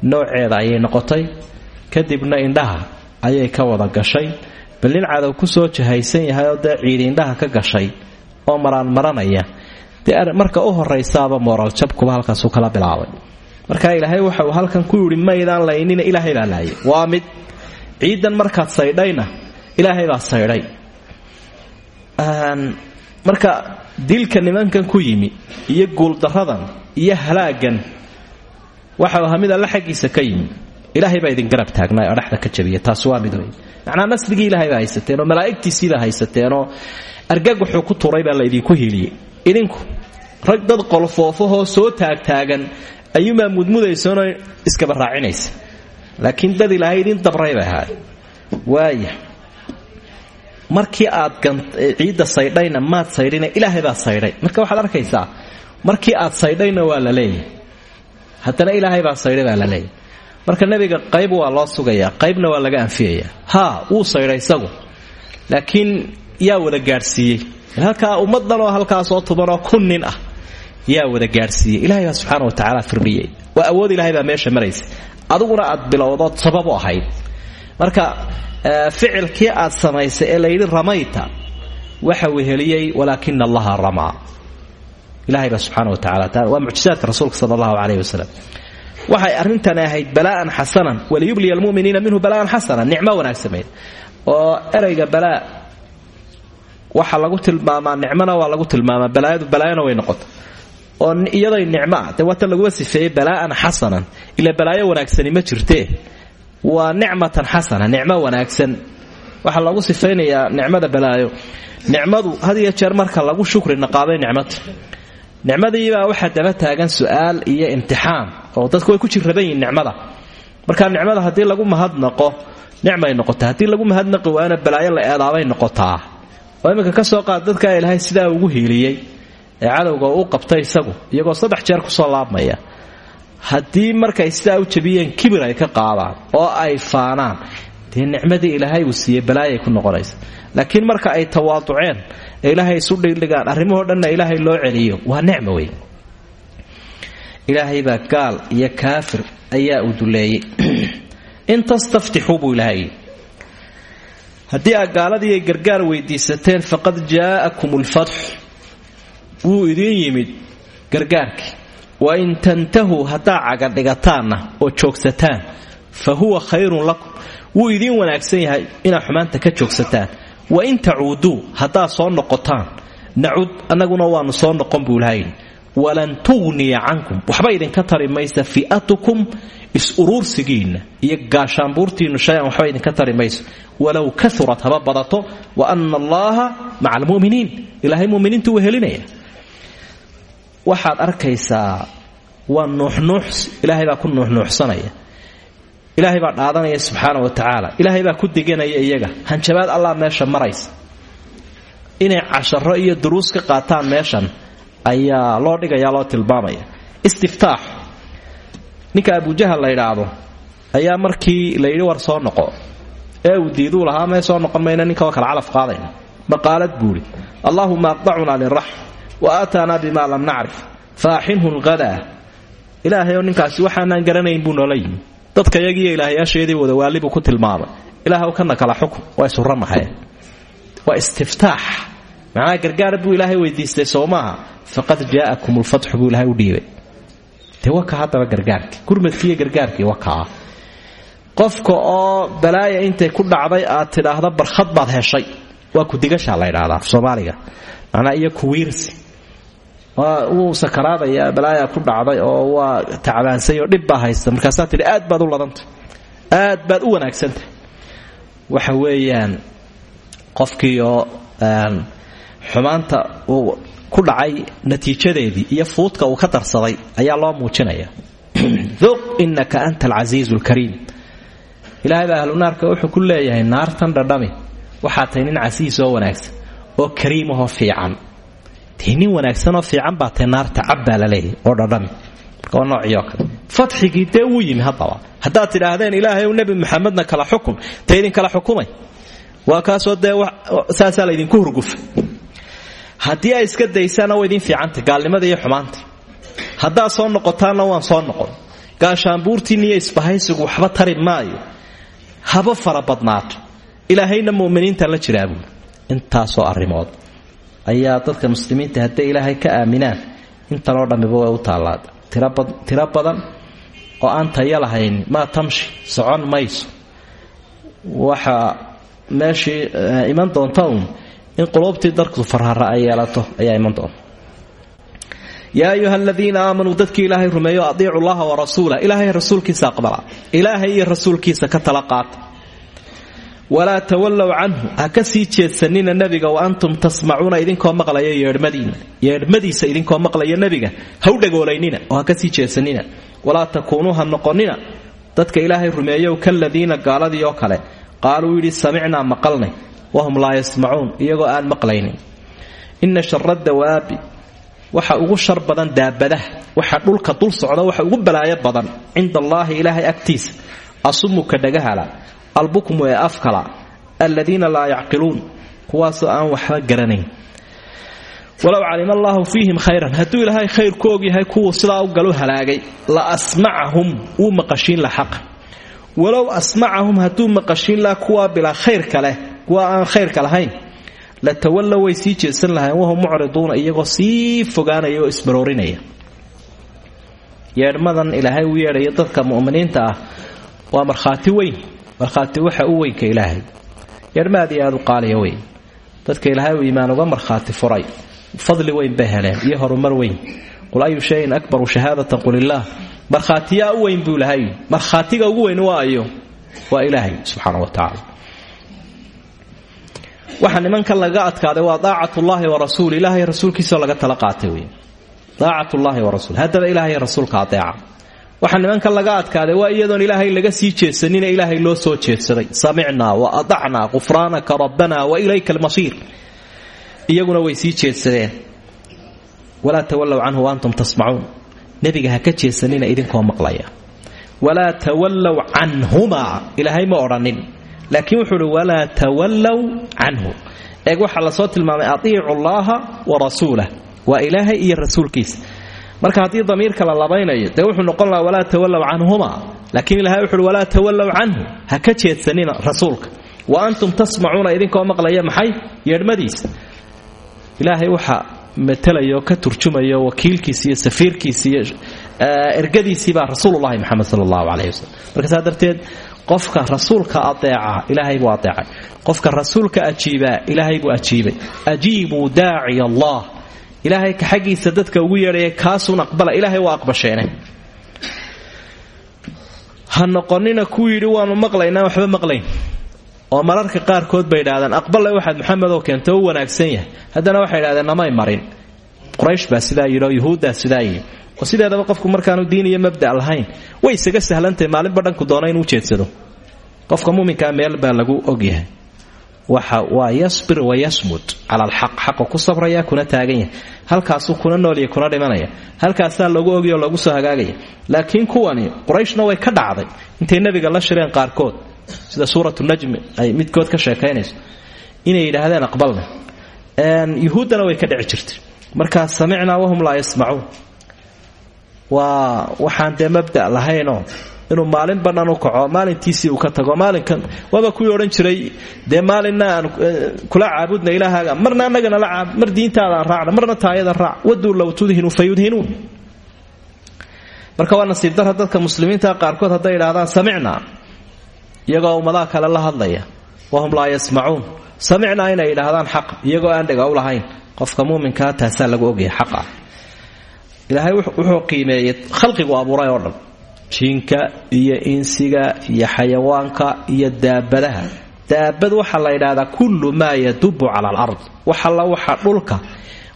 Nooceeda ayay noqotay. Kadibna indhaha ayay ka wada gashay. Bal nin cadow ku soo jahaysan yahay oo dee ka gashay oo maraan maranaya. Dee marka u horaysaaba mooraaljabkuba halkaasuu kala bilaabay. Marka ilaahay waxa uu halkan ku yidhi maydaan laynina ilaahay baa waa mid ciidan markaad saydhayna ilaahay baa saydhay marka dilka nimankan ku yimi iyo guuldaradan iyo halaagan waxau ahaa mid xaggiisa ka yimi. Ilaahay baa idin garab oo dhexda ka jabiya taas waa mid wey macnaa nasrigii ilahay baa haysateen oo malaa'igtiisiibaa haysateenoo argagaxuu ku turay baa laydinku hiiliyey. Idinku rag dad qolfoofahoo soo taagtaagan ayuumaa mudmudaysanoo iskaba raacinaysa laakiin dad ilaahay idin dabray bay ahaay waaya markii aad ciidda saydhayna maad saydhina ilaahay baa saydhay. Marka waxaad arkaysaa markii aad saydhayna waa la leeyahay. Haddana ilaahay baa saydhay baa la leeyahay. Marka nebiga qayb waa loo sugayaa qaybna waa laga anfiyayaa. Haa wuu saydhay isagu. Laakiin yaa wada gaadhsiiyey halkaa ummadan oo halkaasoo tubanoo kun nin ah yaa wada gaadhsiiyey ilahay baa wa tacaala firdhiyey waa awood ilahay baa meesha maraysa adiguna aad bilowdood sabab u ahayd. Marka ficilkii aad samaysay ee layidhi ramayta waxa weheliyey walaakina allaha ramaa. Ilahay baa subxaana wa tacala waa mucjisaadka rasuulka sala allahu caleyh wasalam waxay arrintani ahayd balaa'an xasanan waliyubliya almu'miniina minhu bala'an xasanan nicmo wanaagsameyd oo erayga balaa waxa lagu tilmaamaa nicmona waa lagu tilmaamaa balaayadu balaayona way noqota oo iyaday nicmo ah dee waatan laguba sifeeyey balaa'an xasanan ila balaayo wanaagsani ma jirtee waa nicmatan xasana nicmo wanaagsan. Waxaa lagu sifaynayaa nicmada balaayo. Nicmadu had jeer marka lagu shukri naqaaday nicmata nicmadiibaa waxaa daba taagan su'aal iyo imtixaan oo dadku way ku jirraban yihiin nicmada. Marka nicmada haddii lagu mahadnaqo nicmay noqotaa. Haddii lagu mahadnaqi waana balaayo la eedaabay noqotaa. Oo iminka ka soo qaad dadkaa ilaahay sidaa ugu hiiliyey. Ee cadowga u qabtay isagu iyagoo saddex jeer ku soo laabmaya haddii markay sidaa u jabiyeen kibir ay ka qaadaan oo ay faanaan dee nicmadii ilaahay uu siiyey balaayay ku noqonaysa. Laakiin marka ay tawaaduceen ee ilaahay isu dhigdhigaan arrimahoo dhanna ilaahay loo celiyo waa nicmo wey ilaahay baa gaal iyo kaafir ayaa uu duleeyey. (clears throat) In tastaftixuu buu ilaahay haddii aad gaaladii gargaar weydiisateen faqad jaa'akum ulfatx. Wuu idiin yimid gargaarkii wain tantahuu haddaa cagadhigataanna oo joogsataan fa huwa khayrun lakum. Wuu idiin wanaagsan yahay inaad xumaanta ka joogsataan. Wain tacuuduu haddaad soo noqotaan. Nacud annaguna waannu soo noqon buu ilahay walan tughniya cankum. Waxba idinka tari maysa fi'atukum is-uruursigiinna iyo gaashaanbuurtiinnu shay-an waxba idinka tari mayso. Walow kaurat haba badato wa ana allaha maca almu'miniin ilaahay muminiintu wuu helinaya waxaad arkaysaa waa nuuxnuux ilaahay baa ku nuuxnuuxsanaya. Ilaahay baa dhaadanaya subxaana wa tacaala. Ilaahay baa ku deganaya iyaga. Hanjabaad allah meesha maraysa. Inay casharo iyo duruus ka qaataan meeshan ayaa loo dhigaya loo tilmaamaya. Istiftaax. Ninka abujahal la yidhaahdo ayaa markii la yidhi war soo noqo. Ee uu diiduu lahaa mee soo noqon mayna ninka waa kala calaf qaadayna. Maqaalad buuhi allaahuma aqdacunaa liraxm wa aataanaa bima lam nacrif faaxinhu lhadaa ilaahay oo ninkaasi waxaanaan garanayn buu noola yimi dadka yagiiyo ilaahyaasheedii wadawaalibuu ku tilmaamay ilaahw kana kala xukun waa isuramahay waa istiftaax macnaha gargaar buu ilaahay weydiistay soo maaha faqad jaa'akum lfatxu buu ilahay u dhiibay dee waka qofka oo balaaya intay ku dhacday aad tidhaahda barkhad baad heshay waa kudigashaa la ydhahdaa af soomaaliga manaa iyo kuwiirsi wuu sakaraadaya balaaya ku dhacday oo waa tacbaansay oo dhib baa haysta. Markaasaa tidhi aad baad u ladantah aad baad u wanaagsantah waxa weeyaan qofkii oo xumaanta uu ku dhacay natiijadeedii iyo fuudka uu ka darsaday ayaa loo muujinaya. (clears throat) Duq inaka anta alcasiizu lkariim ilaahay baa ahlunaarka wuxuu ku leeyahay naartan dhadhami waxaa tahay nin casiis oo wanaagsan oo kariimahoo fiican dee nin wanaagsanoo fiican baa tahay naarta cabbaa la leeyahay oo dhadhami marka waa noocioo kale. Fatxigii dee wuu yimi haddaba haddaad tidhaahdeen ilaahay ou nebi maxamedna kala xukum dee idinkala xukumay. Waa kaasoo dee saasaa laydinku hurgufa haddii ay iska daysaana waa idin fiicanta gaalnimada iyo xumaanta haddaad soo noqotaanna waan soo noqon. Gaashaanbuurtiinna iyo isbahaysigu waxba tari maayo. Haba fara ilaahayna muminiinta la jiraa buuli intaasoo arrimood ayaa dadka muslimiinta hadday ilaahay ka aaminaan intanoo dhammiba way u taallaa tiro badan oo aan tayo lahayn maa tamshi socon mayso. Waxa meeshii iman doonta in quluubtii darku farhara ay yeelato ayaa iman doonta yaa ayuha aladiina aamanuu dadkii ilaahay rumeeyo adiicu llaha warasuula ilaahay rasuulkiisa aqbala. Ilaahay iyo rasuulkiisa ka tala qaata walaa tawallow canhu. Ha ka nebiga wa antum tasmacuuna idinkoo maqlaya yeedhmadiisa idinkoo maqlaya nebiga ha u dhagoolaynina oo ha ka sii jeedsanina. Walaa dadka ilaahay rumeeyow kaladiina gaaladii kale. Qaaluu yidhi samicnaa maqalnay wahum laa yasmacuun iyagoo aan maqlaynin. Inna shara dawaabi. Waxa ugu shar badan daabadaha. Waxa dhulka dul socda waxa ugu balaayo badan. Cinda allaahi ilaahay agtiisa. Asumuka dhagahala albukmu ee afkala aladiina laa yacqiluun kuwaasoo aan waxba garanayn. Walow calima allaahu fiihim khayran hadduu ilaahay khayr ku ogyahay kuwuu sidaa u galu halaagay la asmacahum wuu maqashiin la xaqa walow asmacahum hadduu maqashiin laha kuwaa bilaa khayrka leh kuwa aan khayrka lahayn la tawallow way sii jeedsan lahayn wahum mucriduuna iyagoo sii fogaanaya oo isbaroorinaya. Yeedhmadan ilaahay u dadka mu'miniinta ah waa markhaati weyn markhaati waxa u weynka ilaahay. Yeedhma aad u qaaliya weyn. Dadka ilaahay uu iimaan uga markhaati furay. Fadli weyn bay heleen iyo horumar weyn. Qul ayu shayin akbaru shahaadatan qul illaah markhaatiyaa u weyn buu ilahay markhaatiga ugu weyn waa ayo. Waa ilaahay subxaana wa tacaala waxa nimanka laga adkaaday waa daacatullaahi wa rasuul. Ilaahay laga tala qaatay wey daacatullaahi wa rasuul. Haddaba ilaahay rasuulka adeeca waxa nimanka laga adkaaday waa iyadoon ilaahay laga sii jeedsanina ilaahay loo soo jeedsaday. Samicnaa wa adacnaa qufraanaka rabbana wa ilayka almasiir. Iyaguna way sii jeedsadeen. Walaa tawallow canhu waantum tasmacuun nebiga ha ka jeedsanina idinkoo maqlaya. Walaa tawallow canhumaa ilaahay ma odhanin laakiin wuxuu uhi walaa tawallow canhu. Eeg waxaa la soo tilmaamay atiicu llaaha wa rasuulah waa ilaahay iyo rasuulkiisa marka haddii damiirka la labaynayo dee wuxuu noqon lahaa walaa tawallow canhuma. Laakiin ilahay wuxu uhi walaa tawallow canhu. Ha ka jeedsanina rasuulka. Wa antum tasmacuuna idinkoo maqlaya maxay? Yeedhmadiisa ilaahay waxa matelayo ka turjumayo wakiilkiisi iyo safiirkiisi iyo ergadiisii baa rasuululahi maxamed sal allahu caleyh marka saa qofka rasuulka adeeca ilaahay buu adeecay. Qofka rasuulka ajiibaa ilaahay buu ajiibay. Ajiibuu daaciy allah ilaahay ka xaggiisa dadka ugu yeedhaya kaasuun aqbala. Ilaahay waa aqbasheene. Ha noqonina kuu yidhi waanu maqlaynaa waxba maqlayn. Oo mararka qaarkood bay idhahdeen aqbale waxaad maxamedoo keenta u wanaagsan yahay. Haddana waxay idhahdeen namay marin. Quraysh baa sidaa yidhi oo yuhuuddaa sidaa oo sideedaba qofku markaanu diin iyo mabda lahayn. Way isaga sahlantahay maalinba dhanku doona inuu jeedsado. Qofka muminkaa meel baa lagu ogyahay waa yasbir wayasmud cala alxaq xaqa ku sabraya kuna taagan yahay halkaasuu kuna noolya kuna dhimanaya. Halkaasaa lagu ogyaoo lagu soo hagaagaya. Laakiin kuwani qurayshna way ka dhacday. Intay nebiga la shireen qaarkood sida suuratu najmi ay midkood ka sheekaynayso. Inay yidhaahdeen aqbalna. Yuhuuddana way ka dhici jirtay. Markaa samicnaa wahum laa yasmacuun waa waxaan dee mabda inuu maalin badhan u kaco maalintiisii uu ka tago maalinkan waaba kuwii odhan jiray dee maalinna aan kula caabudna ilaahaaga marna annagana la caabud mar diintaadaan raacna marna taayada raac waduu low tudhinu fa marka waa nasiib dara dadka muslimiinta qaarkood hadday idhahdaan samicnaa iyagoo ummadaha kale la hadlaya wahum laa yasmacuun samicnaa inay idhaahdaan xaq iyagoo aan dhega u lahayn qofka muuminkaa taasaa lagu ogyahay xaqa. Ilaahay wuxuu qiimeeyey khalqigu abuuray dhan jiinka iyo insiga iyo xayawaanka iyo daabadaha. Daabad waxaa la yidhaahdaa kullu maa yadubu cala alard. Wax alla waxa dhulka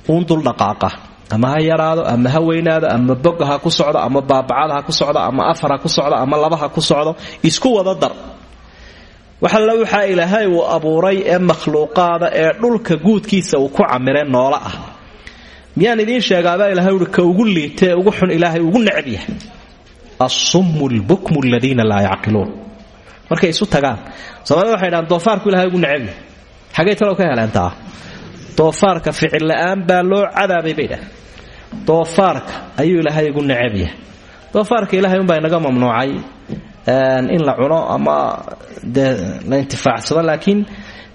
uun dul dhaqaaqa. Ama ha yaraado ama ha weynaado ama boga ha ku socdo ama baabacada ha ku socdo ama afar ku socdo ama laba ha ku socdo isku wada dar. Waxalla waxaa ilaahay uu abuuray ee makhluuqaada ee dhulka guudkiisa uu ku camire noolo ah. Miyaan idiin sheegaabaa ilahay uhi ka ugu liitee ugu xun ilaahay ugu yahay asummu lbukmu aladiina laa yacqiluun markay isu tagaan soomaalida waxay dhahaan doofaarku ilahay ugu necab yahay xaggay ka heleentaa doofaarka ficil la'aan baa loo cadaabay bay doofaarka ayuu ilaahay ugu necab doofaarka ilahay unbaa inaga mamnuucay in la cuno ama dee la intifaacsado laakiin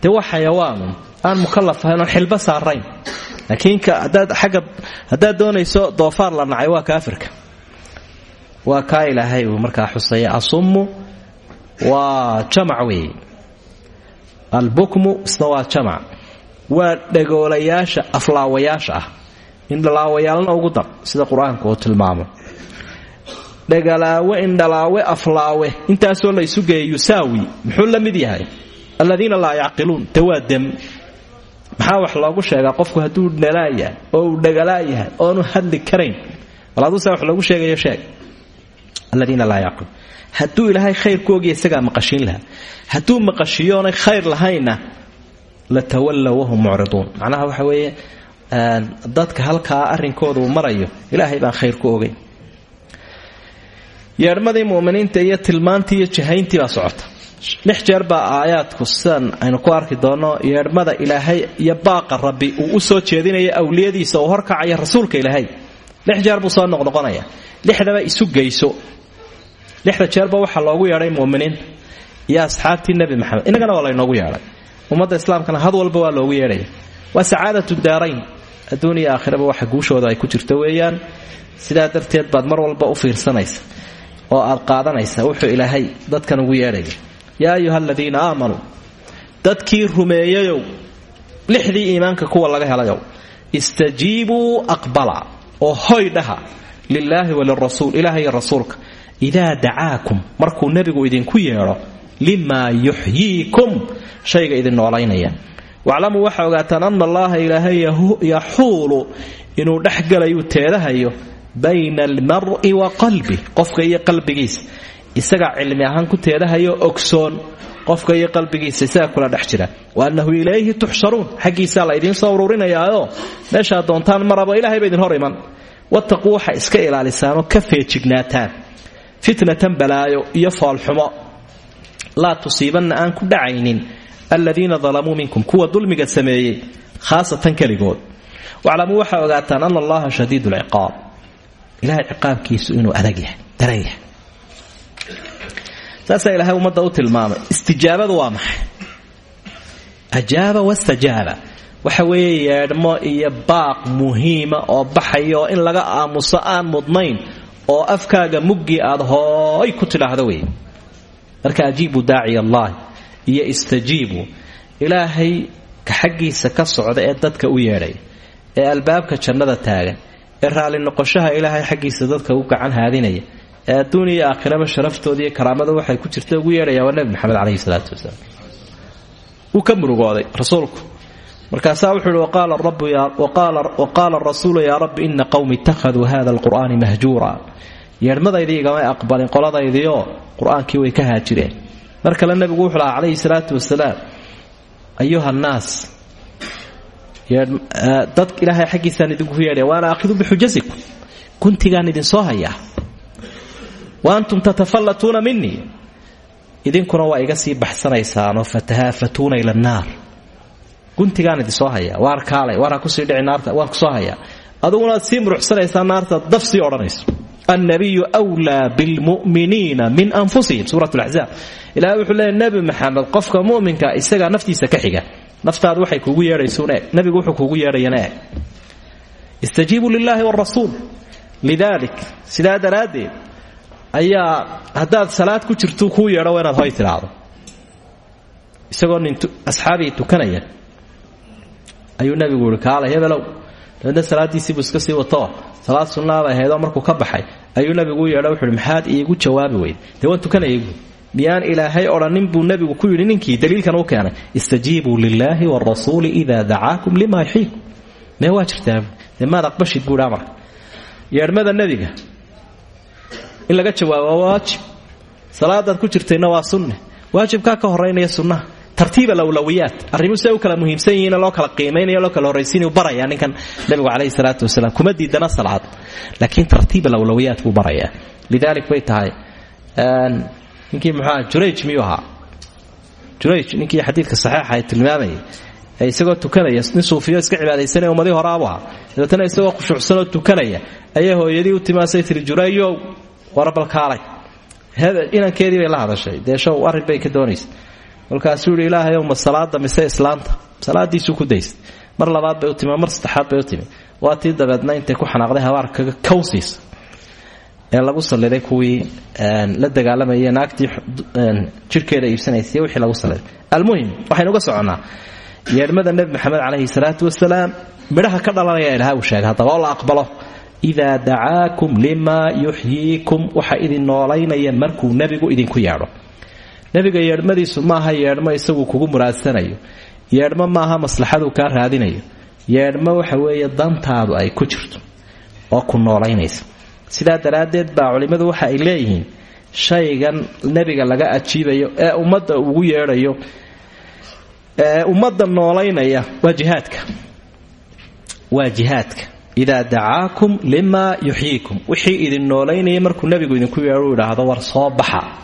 dee waa xayawaanun aan mukalaf ahayn xilba saarayn laakiin hadaad doonayso doofaar la nacay waa kaafirka waa kaa ilaahay uu markaa xusaya asummu waa jamac weeye. Albukmu isna waa jamac. Waa dhagoolayaasha aflaawayaasha ah. Indhalaawayaalna ugu dar sida qur'aanku uu tilmaamo. Dhagalaawe indhalaawe aflaawe. Intaasoo la isu geeya yusaawi muxuu la mid yahay? Aladiina laa yacqiluun te waa dem. Maxaa wax loogu sheegaa? Qofku hadduu dhalaayahay oo uu dhagalaayahay oonu hadli karayn. Bal aduusa wax loogu sheegayo sheeg aladiina laa yacqiluun hadduu ilaahay khayr ku ogya isagaa maqashiin lahaa hadduu maqashiyoonay khayr lahaynna la tawallow wahum macnaha waxa weeye dadka halkaa arrinkooda uu marayo ilaahay baan khayr ku ogayn yeedhmadii iyo tilmaantii jahayntii baa socota. Lix jeer baa aayaadku sidan aynu ku arki doonno yeedhmada ilaahay iyo baaqa rabbi uu u soo jeedinaya awliyadiisa oo horkacaya rasuulka ilaahay. Lix jeer buu soo noqnoqonaya. Lixdaba isu geyso lixda jeerba waxaa loogu yeedhay muminiinta iyo asxaabtii nebi maxamed. Innagana waa laynoogu yeedhay. Ummadda islaamkana had walba waa loogu yeedhaya waa sacaadatu daarayn. Adduun iyo aakhiraba waxa guushooda ay ku jirto weeyaan. Sidaa darteed baad mar walba u fiirsanaysa oo aad qaadanaysa wuxuu ilaahay dadkan ugu yeedhaya yaa ayuha aladiina aamanuu dadkii rumeeyayow lixdii iimaanka kuwa laga helayow istajiibuu aqbala oo hoy dhaha lilaahi walirasuul ilaah iyo idaa dacaakum markuu nebigu idinku yeedho limaa yuxyiikum shayga idin noolaynaya waclamuu waxaa ogaataan ana allaha ilaahay yaxuulu inuu dhexgalayu teedahayo bayna almar'i wa qalbi qofka iyo qalbigiisa isagaa cilmi ahaan ku teedahayo ogsoon qofka iyo qalbigiisa isaga kula dhex jira wa annahu ilayhi tuxsharuun xaggiisaa la idiin soo ururinayaaoo doontaan marabo ilahay ba hor iman wattaquu waxa iska ilaalisaanoo ka feejignaataan fitnatan balaayo iyo foolxumo laa tusiibanna aan ku dhacaynin aladiina dalamuu minkum kuwa dulmiga sameeyey khaasatan keligood. Waclamuu waxaa ogaataan ana allaha shadiid lciqaab ilahay ciqaabkiisu inuu adag yahay daran yahay. Ilaahay ummadda u tilmaamay istijaabadu waa maxay? Ajaaba wastajaaba waxa weeye yeedhmo iyo baaq muhiima oo baxaya in laga aamuso aan mudnayn oo afkaaga muggii aad hooy ku tidhaahdo wey marka ajiibu daaciy allahi iyo istajiibuu ilaahay xaggiisa ka socda ee dadka u yeedhaya ee albaabka jannada taagan ee raalli noqoshaha ilaahay xaggiisa dadka u gacan haadinaya ee adduun iyo aakhiraba sharaftooda karaamada waxay ku jirta ugu yeedhaya waa nebi maxamed caleyhi salaatu wasalaam. Wuu rasuulku markaasaa wuxuu ihi waqaala rasuulu yaa rabbi ina qowmi ittakhaduu hada alqur'aani mahjuura. Yeedhmadaydii igamay aqbalin qoladaydiioo qur'aankii way ka haajireen. Mar kale nebigu wuxuu lahaa salaatu wasalaam ayuha nnaas dad ilaahay xaggiisaan idinku yeedhaya waana aakhidu bixujasikum guntigaan idin soo hayaa wa antum tatafallatuuna minii idinkuna waa iga sii baxsanaysaanoo fatahaafatuuna ila annaar guntigaan idin soo hayaa. Waar kaalay waar ha ku sii dhici naarta waan ku soo hayaa. Aduguna aad sii muruxsanaysaa naarta daf sii odhanayso. Annabiyu wlaa bilmu'miniina min anfusihim suurat laxzaab ilahay wuxuu leeya nebi maxamed qofka mu'minka isagaa naftiisa ka xiga. Naftaadu waxay kuugu yeedhaysuun eeg nebigu wuxuu kuugu yeedhayana eeg istajiibuu lilaahi wrasuul lidalik sidaa daraaddeed ayaa haddaad salaad ku jirtu kuu yeedho waa inaad hoy tidhaahdo. Isagoo nin asxaabii ayuu nebigu yihi kaala hebelow dabeedna salaaddiisiibuu iska sii watoo salaad sunnaabay ahaydoo markuu ka baxay ayuu nebigu u wuxuuhi maxaad iigu jawaabi weyd? Dee waan tukanayay buui miyaan ilaahay odhanin buu nebigu ku yidhi ninkii daliilkan u keenay istajiibuu lilaahi waalrasuuli idaa dacaakum lima yuxiikum mee waa jirtaa? Dee maad aqbashid buuhi amarka yeedhmada in laga jawaabo waa waajib. Salaadaad ku jirtayna waa sunne. Waajibkaa ka horaynaya sunnaha tartiib alawlawiyaat arrimuhu siday u kala muhiimsan yihiin loo kala qiimaynaya loo kala horraysiinaya baraya ninkan. Nebigu calayhi salaatu wasalaam kuma diidana salcad laakiin tartiib alawlawiyaat buu barayaa. Lidaalik bay tahay. Ninkii muxuu aha jurayj miyuu ninkii xadiidka saxiixa ay tilmaamayay ee isagoo tukanaya nin suufiyo iska cibaadaysanaya ummadii horaabu ahaa. Dabeetana isagoo khushuucsanoo tukanaya ayay hooyadii u timaasay tiri jurayyow warabal kaalay inankeedii la hadashay. Dee show bay ka doonaysa kolkaasuu yihi ilaahayow ma salaada mise islaanta? Salaadiisuu ku daysay mar labaad bay u timi mar saddexaad bay u timi waa tii dabeedna intay ku xanaaqday habaarkaga kawsiisa ee lagu saliday kuwii la dagaalamayay naagtii jirhkeeda iibsanaysay wixii lagu saliday. Almuhim waxaynu uga soconnaa. Yeedhmada nebi maxamed calayhi salaatu wasalaam midhaha ka dhalanaya ilaha uu sheegay haddaba la aqbalo idaa dacaakum limaa yuxyiikum waxa idin noolaynaya markuu nebigu idinku yeedho nebiga yeedhmadiisu maaha yeedhmo isagu kugu muraadsanayo yeedhmo maaha maslaxaduu kaa raadinayo yeedhmo waxa weeye dantaadu ay ku jirto oo ku noolaynaysa. Sidaa daraaddeed baa culimmadu waxa ay leeyihiin shaygan nebiga laga ajiibayo ee ummadda ugu yeedhayo ee ummadda noolaynaya waa jihaadka. Waa jihaadka. Idaa dacaakum limaa yuxyiikum wixii idin noolaynaya markuu nebigu idinku u idhaahdo war soo baxa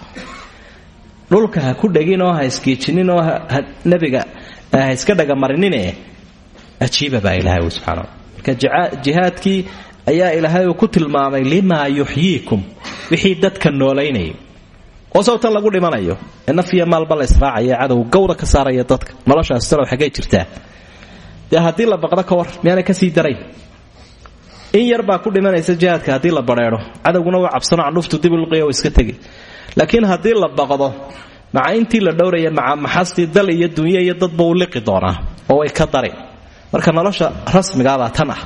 dhulka ha ku dhegin oo ha isgiijinin oo nebiga ha iska dhagamarinin ajiiba baa ilahay uu subxaana marka ayaa ilaahay uu ku tilmaamay limaa yuxyiikum? Wixii dadka noolaynaya. Oo sawtan lagu dhimanayo. Ee nafiya maalba la israacaya cadow gawda ka saaraya dadka. Noloshaas talow xaggay jirtaa. Dee haddii la baqdo ka war miyaana ka sii darayn? In yar baa ku dhimanaysa jihaadka haddii la badheedho cadowguna waa cabsano candhuftu dibulqiya oo iska tegi laakiin haddii la baqdo maca intii la dhowraya maxastii dal iyo dunye iyo dadba uu liqi doonaa oo way ka dari. Marka nolosha rasmigaabaa tan ah.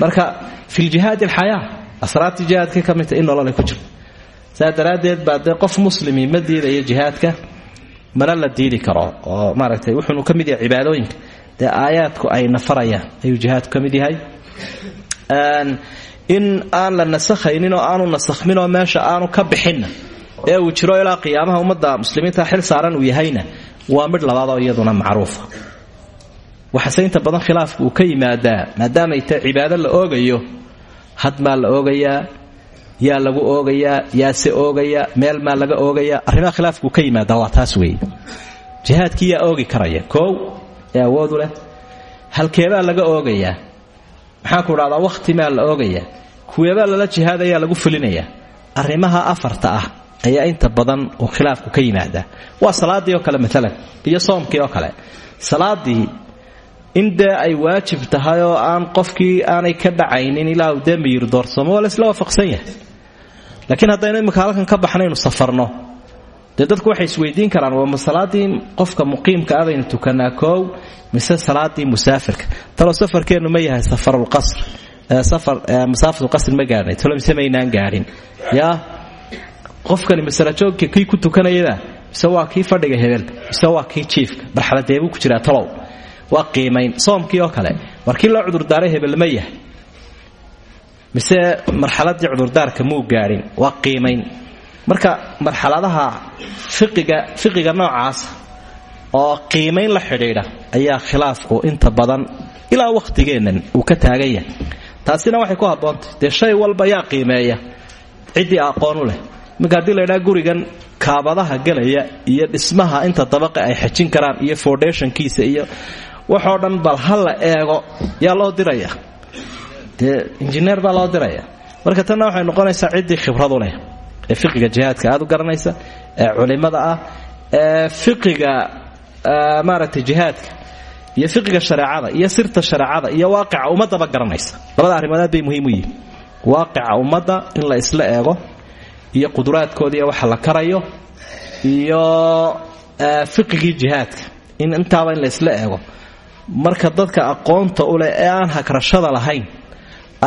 Marka filjihaadi alxayaa asraartii jihaadka ka midta in nololay ku jirto saa daraaddeed qof muslimi ma diidayo mana la diidi karo oo maaragtay wuxuunu ka mid yahay cibaadooyinka. Dee aayaadku ay nafarayaan ayuu jihaadku ka mid yahay. In aan la nasakhaynin oo aanu nasakhmin oo meesha aanu ka bixinna ee uu jiro ilaa qiyaamaha ummadda muslimiinta xil saaran uu yahayna waa midh labaadoo iyaduna macruufa waxase inta badan khilaafku uu ka yimaadaa maadaamay tahay cibaado la oogayo. Hadmaa la oogayaa yaa lagu oogayaa yaase oogayaa meel maa laga oogayaa arrimaha khilaafkuu ka yimaadaa waa taas weeye. Jihaadkii yaa oogi karaya koow ee awoodu leh halkeebaa laga oogayaa. Maxaanku dhahdaa wakhti maa la oogayaa kuweebaa lala jihaadayaa lagu fulinayaa. Arrimaha afarta ah ayaa inta badan uu khilaafku ka yimaadaa. Waa salaadii oo kale maalan iyo soomkii oo kale. Salaadii in ay waajib tahay oo aan qofkii aanay ka dhacaynin ilaa uu dee doorsamo waa laisla waafaqsan yahay. Laakiin haddaynu imika halkan ka baxnaynu safarno dadku waxay isweydiin karaan waama salaadii qofka muqiimka ah baynu tukanaa koow mise salaadii musaafirka? Taloo safarkeennu ma yahay safarulqasr masaafatulqasri ma gaadhnay talo mise maynaan gaadhin yaa qofkani masalajoogka kii ku tukanayada mise waa kii fadhiga hebel mise kii jiifka marxaladeebuu ku jiraa talow waa qiimayn soomkii oo kale markii loo cudurdaaray hebelma yahay mise marxaladii cudurdaarka muu gaadhin waa qiimayn marka marxaladaha fiqiga noocaasa oo qiimayn la xidhiidha ayaa khilaafku inta badan ilaa wakhtigeennan uu ka taagan taasina waxay ku habboontahy dee shay walba yaa qiimeeya ciddii aqoon u leh iminka haddii laydhaha gurigan kaabadaha gelaya iyo dhismaha inta dabaqe ay xajin karaan iyo foundationkiisa iyo waxoo dhan bal ha eego yaa loo diraya? Dee injineer baa loo diraya? Marka tanna waxay noqonaysaa ciddii khibradu leh ee fiqiga jihaadka aad u garanaysa ee culimada ah ee fiqiga maaragtay jihaadka iyo fiqiga shareecada iyo sirta shareecada iyo waaqica ummadaba garanaysa. Labada arrimood aad muhiim u yihiin waaqica ummadda in la isla eego iyo quduraadkoodiiy waxa la karayo iyo fiqigii jihaadka. In intaaba in la isla eego. Marka dadka aqoonta u leh ee aan hagrashada lahayn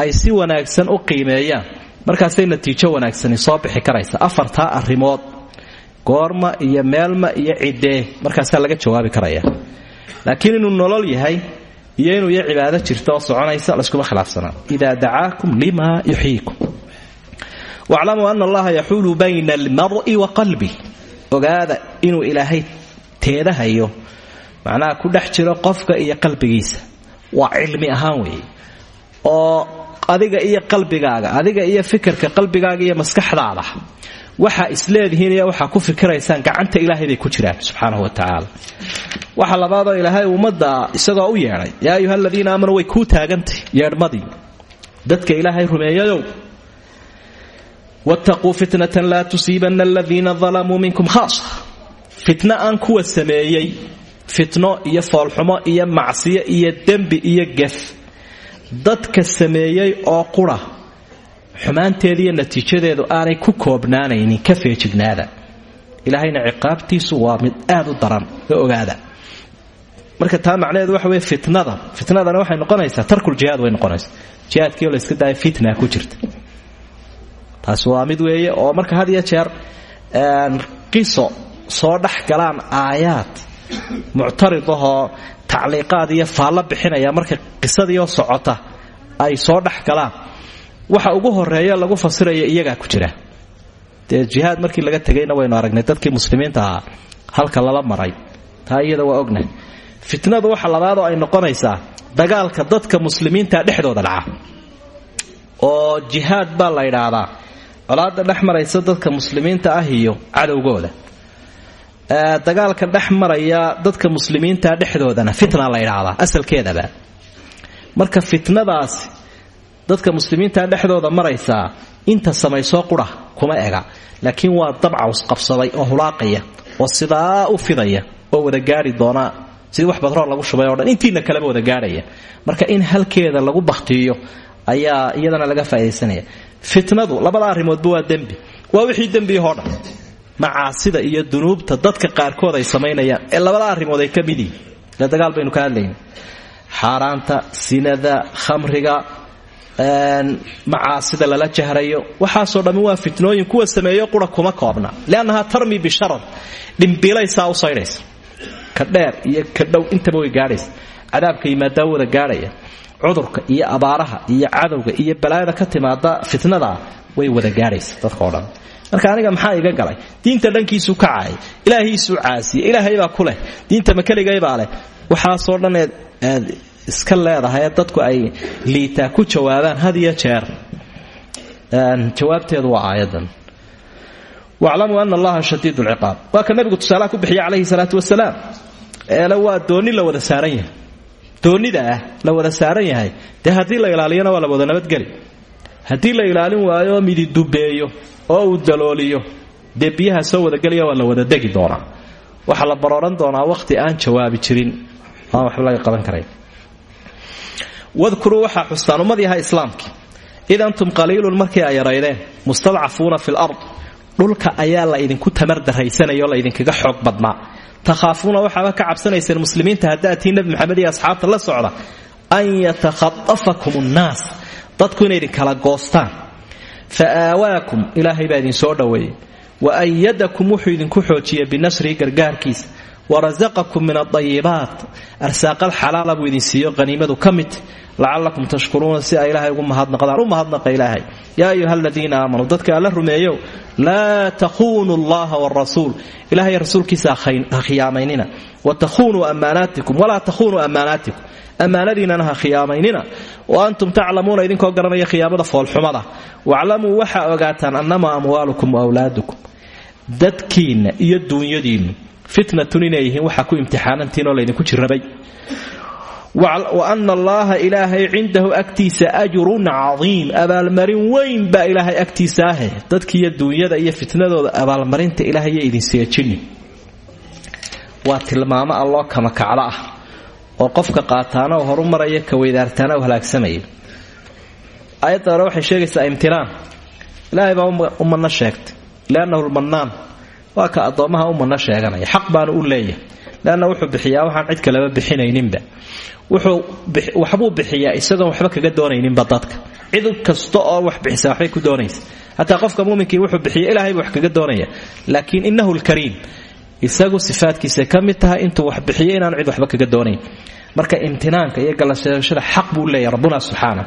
ay si wanaagsan u qiimeeyaan markaasay natiijo wanaagsani soo bixi karaysa. Afartaa arrimood goorma iyo meelma iyo ciddee markaasaa laga jawaabi karaya. Laakiin inuu nolol yahay iyo inuu iyo cibaado jirto oo soconaysa layskuma khilaafsanaa idaa dacaakum lima yuxyiikum waclamuu ana allaha yaxuulu bayna almar'i wa qalbi ogaada inuu ilaahay teedahayo macnaha ku iyo qalbigiisa. Waa cilmi ahaan oo adiga iyo qalbigaaga adiga iyo fikirka qalbigaaga iyo maskaxdaada waxaa isleedihiin iyo waxaa ku fikiraysaan gacanta ilaahay bay ku jiraan subxaanahu wa tacaala waxa labaadoo ilaahay ummadda isagoo u yeedhay yaa ayuha aladiina aamanuu way kuu taagantay yeedhmadii. Dadka ilaahay rumeeyayow wattaquu fitnatan laa tusiibanna aladiina dalamuu minkum khaasa fitno aan kuwa sameeyey fitno iyo foolxumo iyo macsiyo iyo dembi iyo gef dadka sameeyey oo qura xumaanteeda iyo natiijadeedu aanay ku koobnaanaynin ka feejignaada ilaahayna ciqaabtiisu waa mid aad u daran oo marka taa macnaheedu waxa weye fitnada fitnadana waxay noqonaysaa tarkuljihaad way noqonaysaa jihaadkiioo layska daaya fitna ku jirta taasi mid weeye oo marka had iyo jeer qiso soo dhex galaan aayaad muctaridahoo tacliiqaad iyo faallo bixinaya marka qisadiioo socota ay soo dhex galaan. Waxa ugu horreeya lagu fasiraya iyagaa ku jira. Dee jihaad markii laga tegayna waynu aragnay dadkii muslimiinta halka lala maray. Taa waa ognahay. Fitnadu waxa labaadoo ay noqonaysaa dagaalka dadka muslimiinta dhexdooda dhaca oo jihaad baa la ydhaahdaa colaada dhex maraysa dadka muslimiinta ah iyo cadowgooda. Dagaalka dhex dadka muslimiinta dhexdoodana fitna la ydhaahdaa asalkeedaba. Marka fitnadaasi dadka muslimiinta dhexdooda maraysaa inta samaysoo qura kuma ega. Laakiin waa dabcaws qabsaday oo hulaaqaya oo sidaa u fidaya oo wada gaari doona. Sidii wax badroor lagu shubay o dhan intiina kaleba wada gaadhaya marka in halkeeda lagu bakhtiiyo ayaa iyadana laga faa'idaysanaya fitnadu labada arrimoodba waa dembi. Waa wixii dembiyahoo dhan. Macaasida iyo dunuubta dadka qaarkood ay samaynayaan ee labada arrimood ay ka mid dagaal baynu ka hadlayna xaaraanta sinada khamriga macaasida lala jahrayo. Waxaasoo dhammi waa fitnooyin kuwa sameeyo qura kuma koobna. Liannahaa tarmi bisharar. Dhimbiilaysaa u saydhaysa. Ka dheer iyo ka dhow intaba way gaadhaysa. Cadaabka yimaadaa wada gaadhaya cudurka iyo abaaraha iyo cadowga iyo balaayada ka timaada fitnadaa way wada gaadhaysa dadkao dhan. Marka aniga maxaa iga galay? Diinta dhankiisuu ka caayay ilaahiisuu caasiye ilaahay baa ku leh diinta makeligaybaa leh. Waxaasoo dhan eed iska leedahay ee dadku ay liitaa ku jawaabaan had iyo jeer. Jawaabteedu waa aayadan. Waclamuu ana allaha shadiid lciqaab waa ka nabigu tusaalaha ku bixiya calayhi salaatu wasalaam. Eele waa dooni la doonida ah la wada saaran yahay. Dee haddii la ilaaliyana waa la wada nabadgeli. Haddii la ilaalin waayo oo midi dubeeyo oo uu dalooliyo dee biyaha soo wadagelaya waa la wada degi doonaa waxaa la barooran doonaa wakhti aan jawaabi jirin. Aan waxba laga qaban karayn wadkuruu waxaa xustaan ummadii ahaa islaamkii id antum qaliilun markii ay yaraydeen mustadcafuuna fi lard dhulka ayaa la idinku tamardaraysanaya oo laydinkaga xoog badnaa takhaafuuna waxaaba ka cabsanayseen muslimiinta haddaatii nebi maxamed iyo asxaabta la socda an yatakhadafakum nnaas dadku inay idinkala goostaan. Fa aawaakum ilaahay baa idin soo dhoweeyey wa ayadakum wuxuu idinku xoojiyey binasrihi gargaarkiisa warasaqakum min adayibaat arsaaqad xalaala buu idin siiyo qaniimadu ka mid. lacalakum tashkuruuna si ay ilaahay ugu mahadnaqdaan. U mahadnaqa ilaahay. Yaa ayuha aladiina aamanuu dadka alla rumeeyow laa takuunuu allaha warasuul ilahay rasuulkiisa ha khiyaamaynina. Wa takuunuu ammaanaatikum walaa takuunuu ammaanaatikum. Ammaanadiinana ha khiyaamaynina. Wa antum taclamuuna idinkoo garanaya khiyaamada foolxumada. Waclamuu waxaa ogaataan annamaa amwaalukum wa wlaadukum dadkiinna iyo duunyadiinnu fitnatun inay yihiin waxaa ku imtixaanantiin oo laydinku jirrabay. Wa ana allaaha ilaahay cindahu agtiisa ajrun cadiim. Abaalmarin weyn baa ilaahay agtiisa ahe. Dadkiiyo duunyada iyo fitnadooda abaalmarinta ilaahaya idin seejini waa tilmaamo alloo kamakaclo ah oo qofka qaataana oo horu maraya ka weydaartaana u halaagsamaya. Aayadda hore waxay sheegaysaa baa u manno sheegtay liannahu lmannaan waa ka addoommaha u manno sheeganaya. Xaq baanu u leeyahay. Leanna wuxuu bixiyaa waxaan cid kaleba bixinayninba. Wuxuu waxbuu bixiyaa isagoon waxba kaga doonayninba dadka. Cid kasta oo wax bixisa waxbay ku doonaysa. Hataa qofka muuminkii wuxuu bixiya ilaahay buu wax kaga doonaya. Laakiin innahu lkariim. Isagu sifaadkiisay ka tahay intuu wax bixiyo inaanu cid waxba kaga doonayn. Marka imtinaanka iyo gallasheegashada xaq buu leeyahy rabbuna subxaana.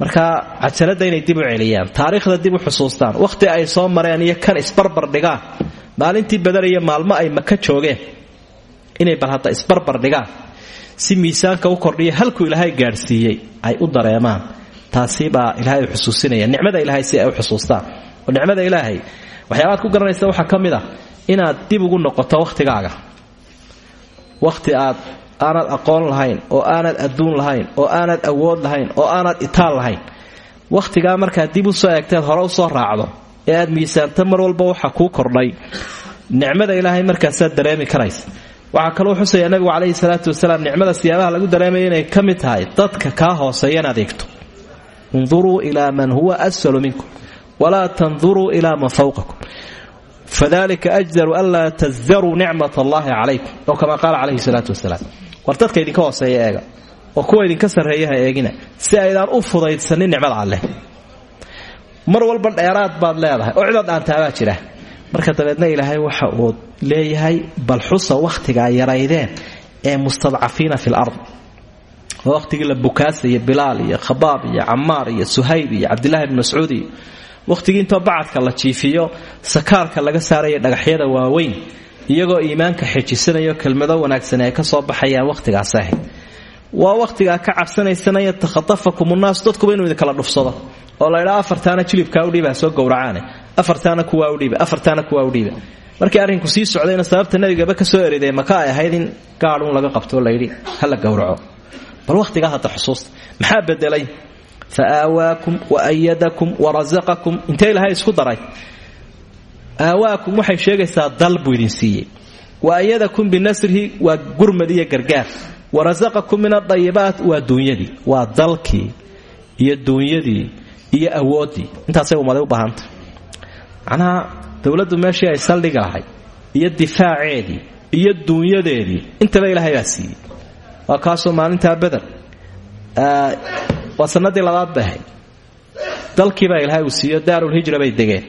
Marka cajalada inay dib u celiyaan taariikhda dib u xusuustaan wakhti ay soo mareen iyo kan isbarbar dhigaan maalintii badar iyo maalmo ay maka joogeen. Inay bal isbarbar dhigaan. Si miisaanka u kordhiya halkuu ilaahay gaadhsiiyey ay u dareemaan. Taasi baa ilaahay xusuusinaya nicmada ilaahay si ay u xusuustaan. Oo nicmada ilaahay. Waxyaabaad ku garanaysa waxaa ka mid a inaad dib ugu noqoto wakhtigaaga wakhti aad aanad aqoon lahayn oo aanad adduun lahayn oo aanad awood lahayn oo aanad itaal lahayn. Wakhtigaa markaad dib u soo eegteed hore u soo raacdo ee aad miisaanto mar walba waxa kuu kordhay. Nicmada ilaahay markaasaad dareemi karaysa waxaa kaloo xusaya nabigu calayhi salaatu wasalaam nicmada siyaabaha lagu dareemaya inay ka mid tahay dadka kaa hooseeya inaad eegto. Induruu ilaa man huwa asfalu minkum walaa tanduruu ilaa man fawqakum. Fadalika ajdaru anlaa tazdaruu nicmat allahi calaykum. Oo kama qaala calayhi salaatu wasalaam war dadka idinka hooseeya eega oo kuwa idinka sarreeya ha eegina si aydaan u fudaydsanin nicmada mar walba dheeraad baad leedahay oo cidoo dhaantaabaa jira. Marka dabeedna ilaahay waxa uu leeyahay bal xusa wakhtigaa yaraydeen ee mustadcafiina fi lard waa wakhtigii la bukaasaya bilaal iyo khabaab iyo camaar iyo suhayb iyo cabdillahi bni mascuud iyo wakhtigii intoo bacadka la jiifiyo sakaarka laga saaraya dhagaxyada waaweyn iyagoo iimaanka xejisanayo kelmado wanaagsan ay ka soo baxayaan wakhtigaas ahayd waa wakhtigaa ka cabsanaysana yatakhatafakum unnaas dadkuba inuu idinkala dhufsado oo laydhaa afartaana jilibkaa udhiiba soo gowracaane. Afartaana kuwaa udhiiba afartaana kuwaa udhiiba markii arrinku sii socdayna sababta nabigaba ka soo eriday maka ay ahayd in gaadhuun laga qabtoo layidhi ha la gowraco. Bal wakhtigaa hadda xusuusta maxaa bedelay fa wa ayadakum wa rasaqakum intee ilahay isku daray? Aawaakum waxay sheegaysaa dal buu idin siiyey. Wa ayadakum binasrihi waa gurmad gargaar. Wa rasaqakum min adayibaat waa duunyadii waa dalkii iyo duunyadii iyo awooddii intaasay ummaday u baahantay. Macnaha dowladdu meeshii ay saldhigi lahayd iyo difaaceedii iyo duunyadeedii intaba ilaahay baa siiyey. Waa kaasoo maalintaa beder waa sanadii labaad bay ahayd. Dalkiibaa ilaahay uu siiyo daarulhijra bay degeen.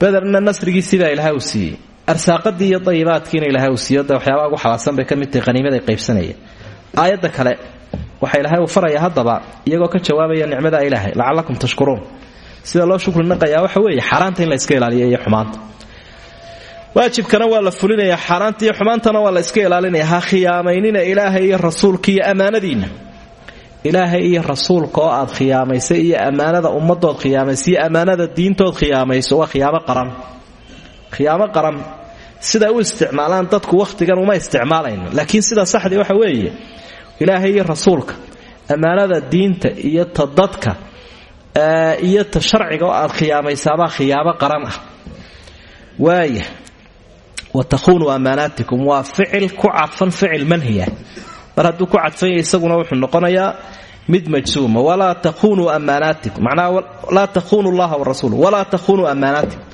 Bederna nasrigiisiibaa ilaahay uu siiyey. Arsaaqadii iyo dayibaadkiina ilaahay uu siiyo waxyaabaha ugu xalaadsan bay ka mid tahay qaniimada ay qaybsanayeen. Aayadda kale waxa ilaahay uu faraya haddaba iyagoo ka jawaabaya nicmada ilaahay lacalakum tashkuruun. Sida loo shukri naqayaa waxa weeye xaaraanta in la iska ilaaliyo iyo xumaanta. Waajibkana waa la fulinayaa xaaraanta iyo xumaantana waa la iska ilaalinaya ha khiyaamaynina ilaahay iyo rasuulka iyo ilaahay iyo rasuulka aad khiyaamaysay iyo ammaanada ummadood khiyaamaysay iyo diintood khiyaamayso waa khiyaamo qaran. Khiyaamo qaran siday u isticmaalaan dadku wakhtigan uma isticmaalayno laakiin sida saxdii waxa weeye ilaahay rasuulka ammaanada diinta iyo ta dadka iyo ta sharciga oo aad khiyaamaysaabaa khiyaamo qaran ah. Waaya wa takuunuu ammaanaatikum waa ficil ku cadfan ficil manhiya. Mar hadduu isaguna wuxuu noqonayaa mid majsuuma walaa takuunuu ammaanaatikum macnaha laa takuunu llaha warasuul walaa takuunuu ammaanaatikum.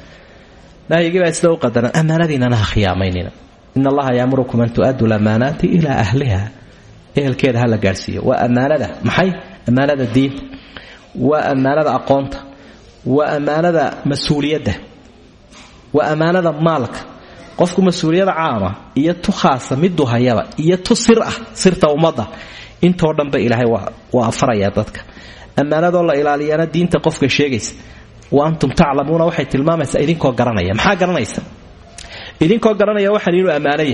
Nahyigii baa sida u qadaran ammaanadiinana ha khiyaamaynina in allaha yaamurukum an tu'addu lamaanaati ilaa ahliha ehelkeeda ha la gaadhsiiyo. Waa ammaanada maxay? Ammaanada diinta waa ammaanada aqoonta. Waa ammaanada mas'uuliyadda. Waa ammaanada maalka. Qofku mas'uuliyada caama iyo tu khaasa miduu hayaba iyo tu sir ah sirta ummadda intoo dhanba ilaahay waa faraya dadka. Ammaanadoo la ilaaliyana diinta qofka sheegaysa. Wa antum taclamuuna waxay tilmaamaysaa idinkoo garanaya. Maxaa garanaysa? Idinkoo garanaya waxaan inuu ammaano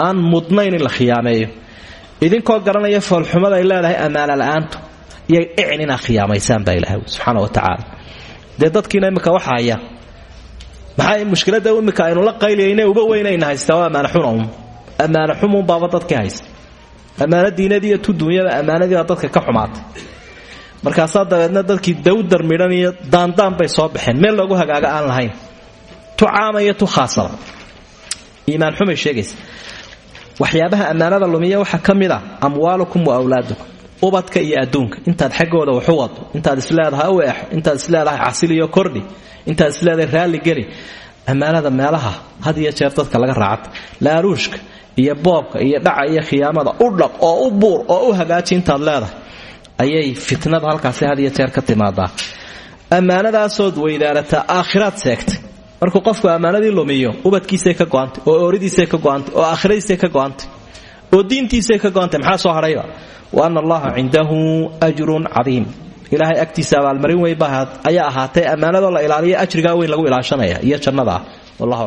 aan mudnayn la khiyaameeyo idinkoo garanaya foolxumada ay leedahay ammaano la'aantu. Iyo icin inaad khiyaamaysaan ilaahay subxaana wa tacaala. Dee dadkiina imminka waxa haya. Maxaa mushkilada imminka aynu la qayliyayne uba weynayna haystaa waa ammaano xuna un ammaano xumuun baaba haysta. Ammaano diinadii tu duunyada ammaanadiibaa dadka ka xumaatay. Markaasaa dabeedna dadkii dawdar midhan iyo daandaan bay soo baxeen. Meel loogu hagaaga aan lahayn. Tu caama tu khaasaba. Iimaan xumay sheegaysa waxyaabaha ammaanada lumiya waxaa ka mid a amwaalukum wa awlaadukum. Ubadka iyo adduunka. Intaad xaggooda waxu wado. Intaad isleedahay u eexo intaad isleedahay casiliyo kordhi intaad isleedahay raalligeli ammaanada meelaha had iyo jeer dadka laga raacata laaluushka iyo boobka iyo dhaca iyo khiyaamada u dhaq oo u buur oo u hagaaji intaad leedahay. Ayay fitnada halkaasi had iyo jeer ka timaadaa ammaanadaasood weydaarataa aakhiraad seegtay markuu qofku ammaanadii lumiyo ubadkiisay ka go'antay oo ooridiisay ka go'antay oo aakhiradiisay ka go'antay oo diintiisay ka go'antay maxaa soo hadhayba wa anna allaha cindahu ajrun cadiim. Ilaahay agtiisa abaalmarin weyn ba ayaa ahaatay ammaanadoo la ilaaliya ajrigaa weyn lagu ilaashanaya iyo jannada. Ah wallahu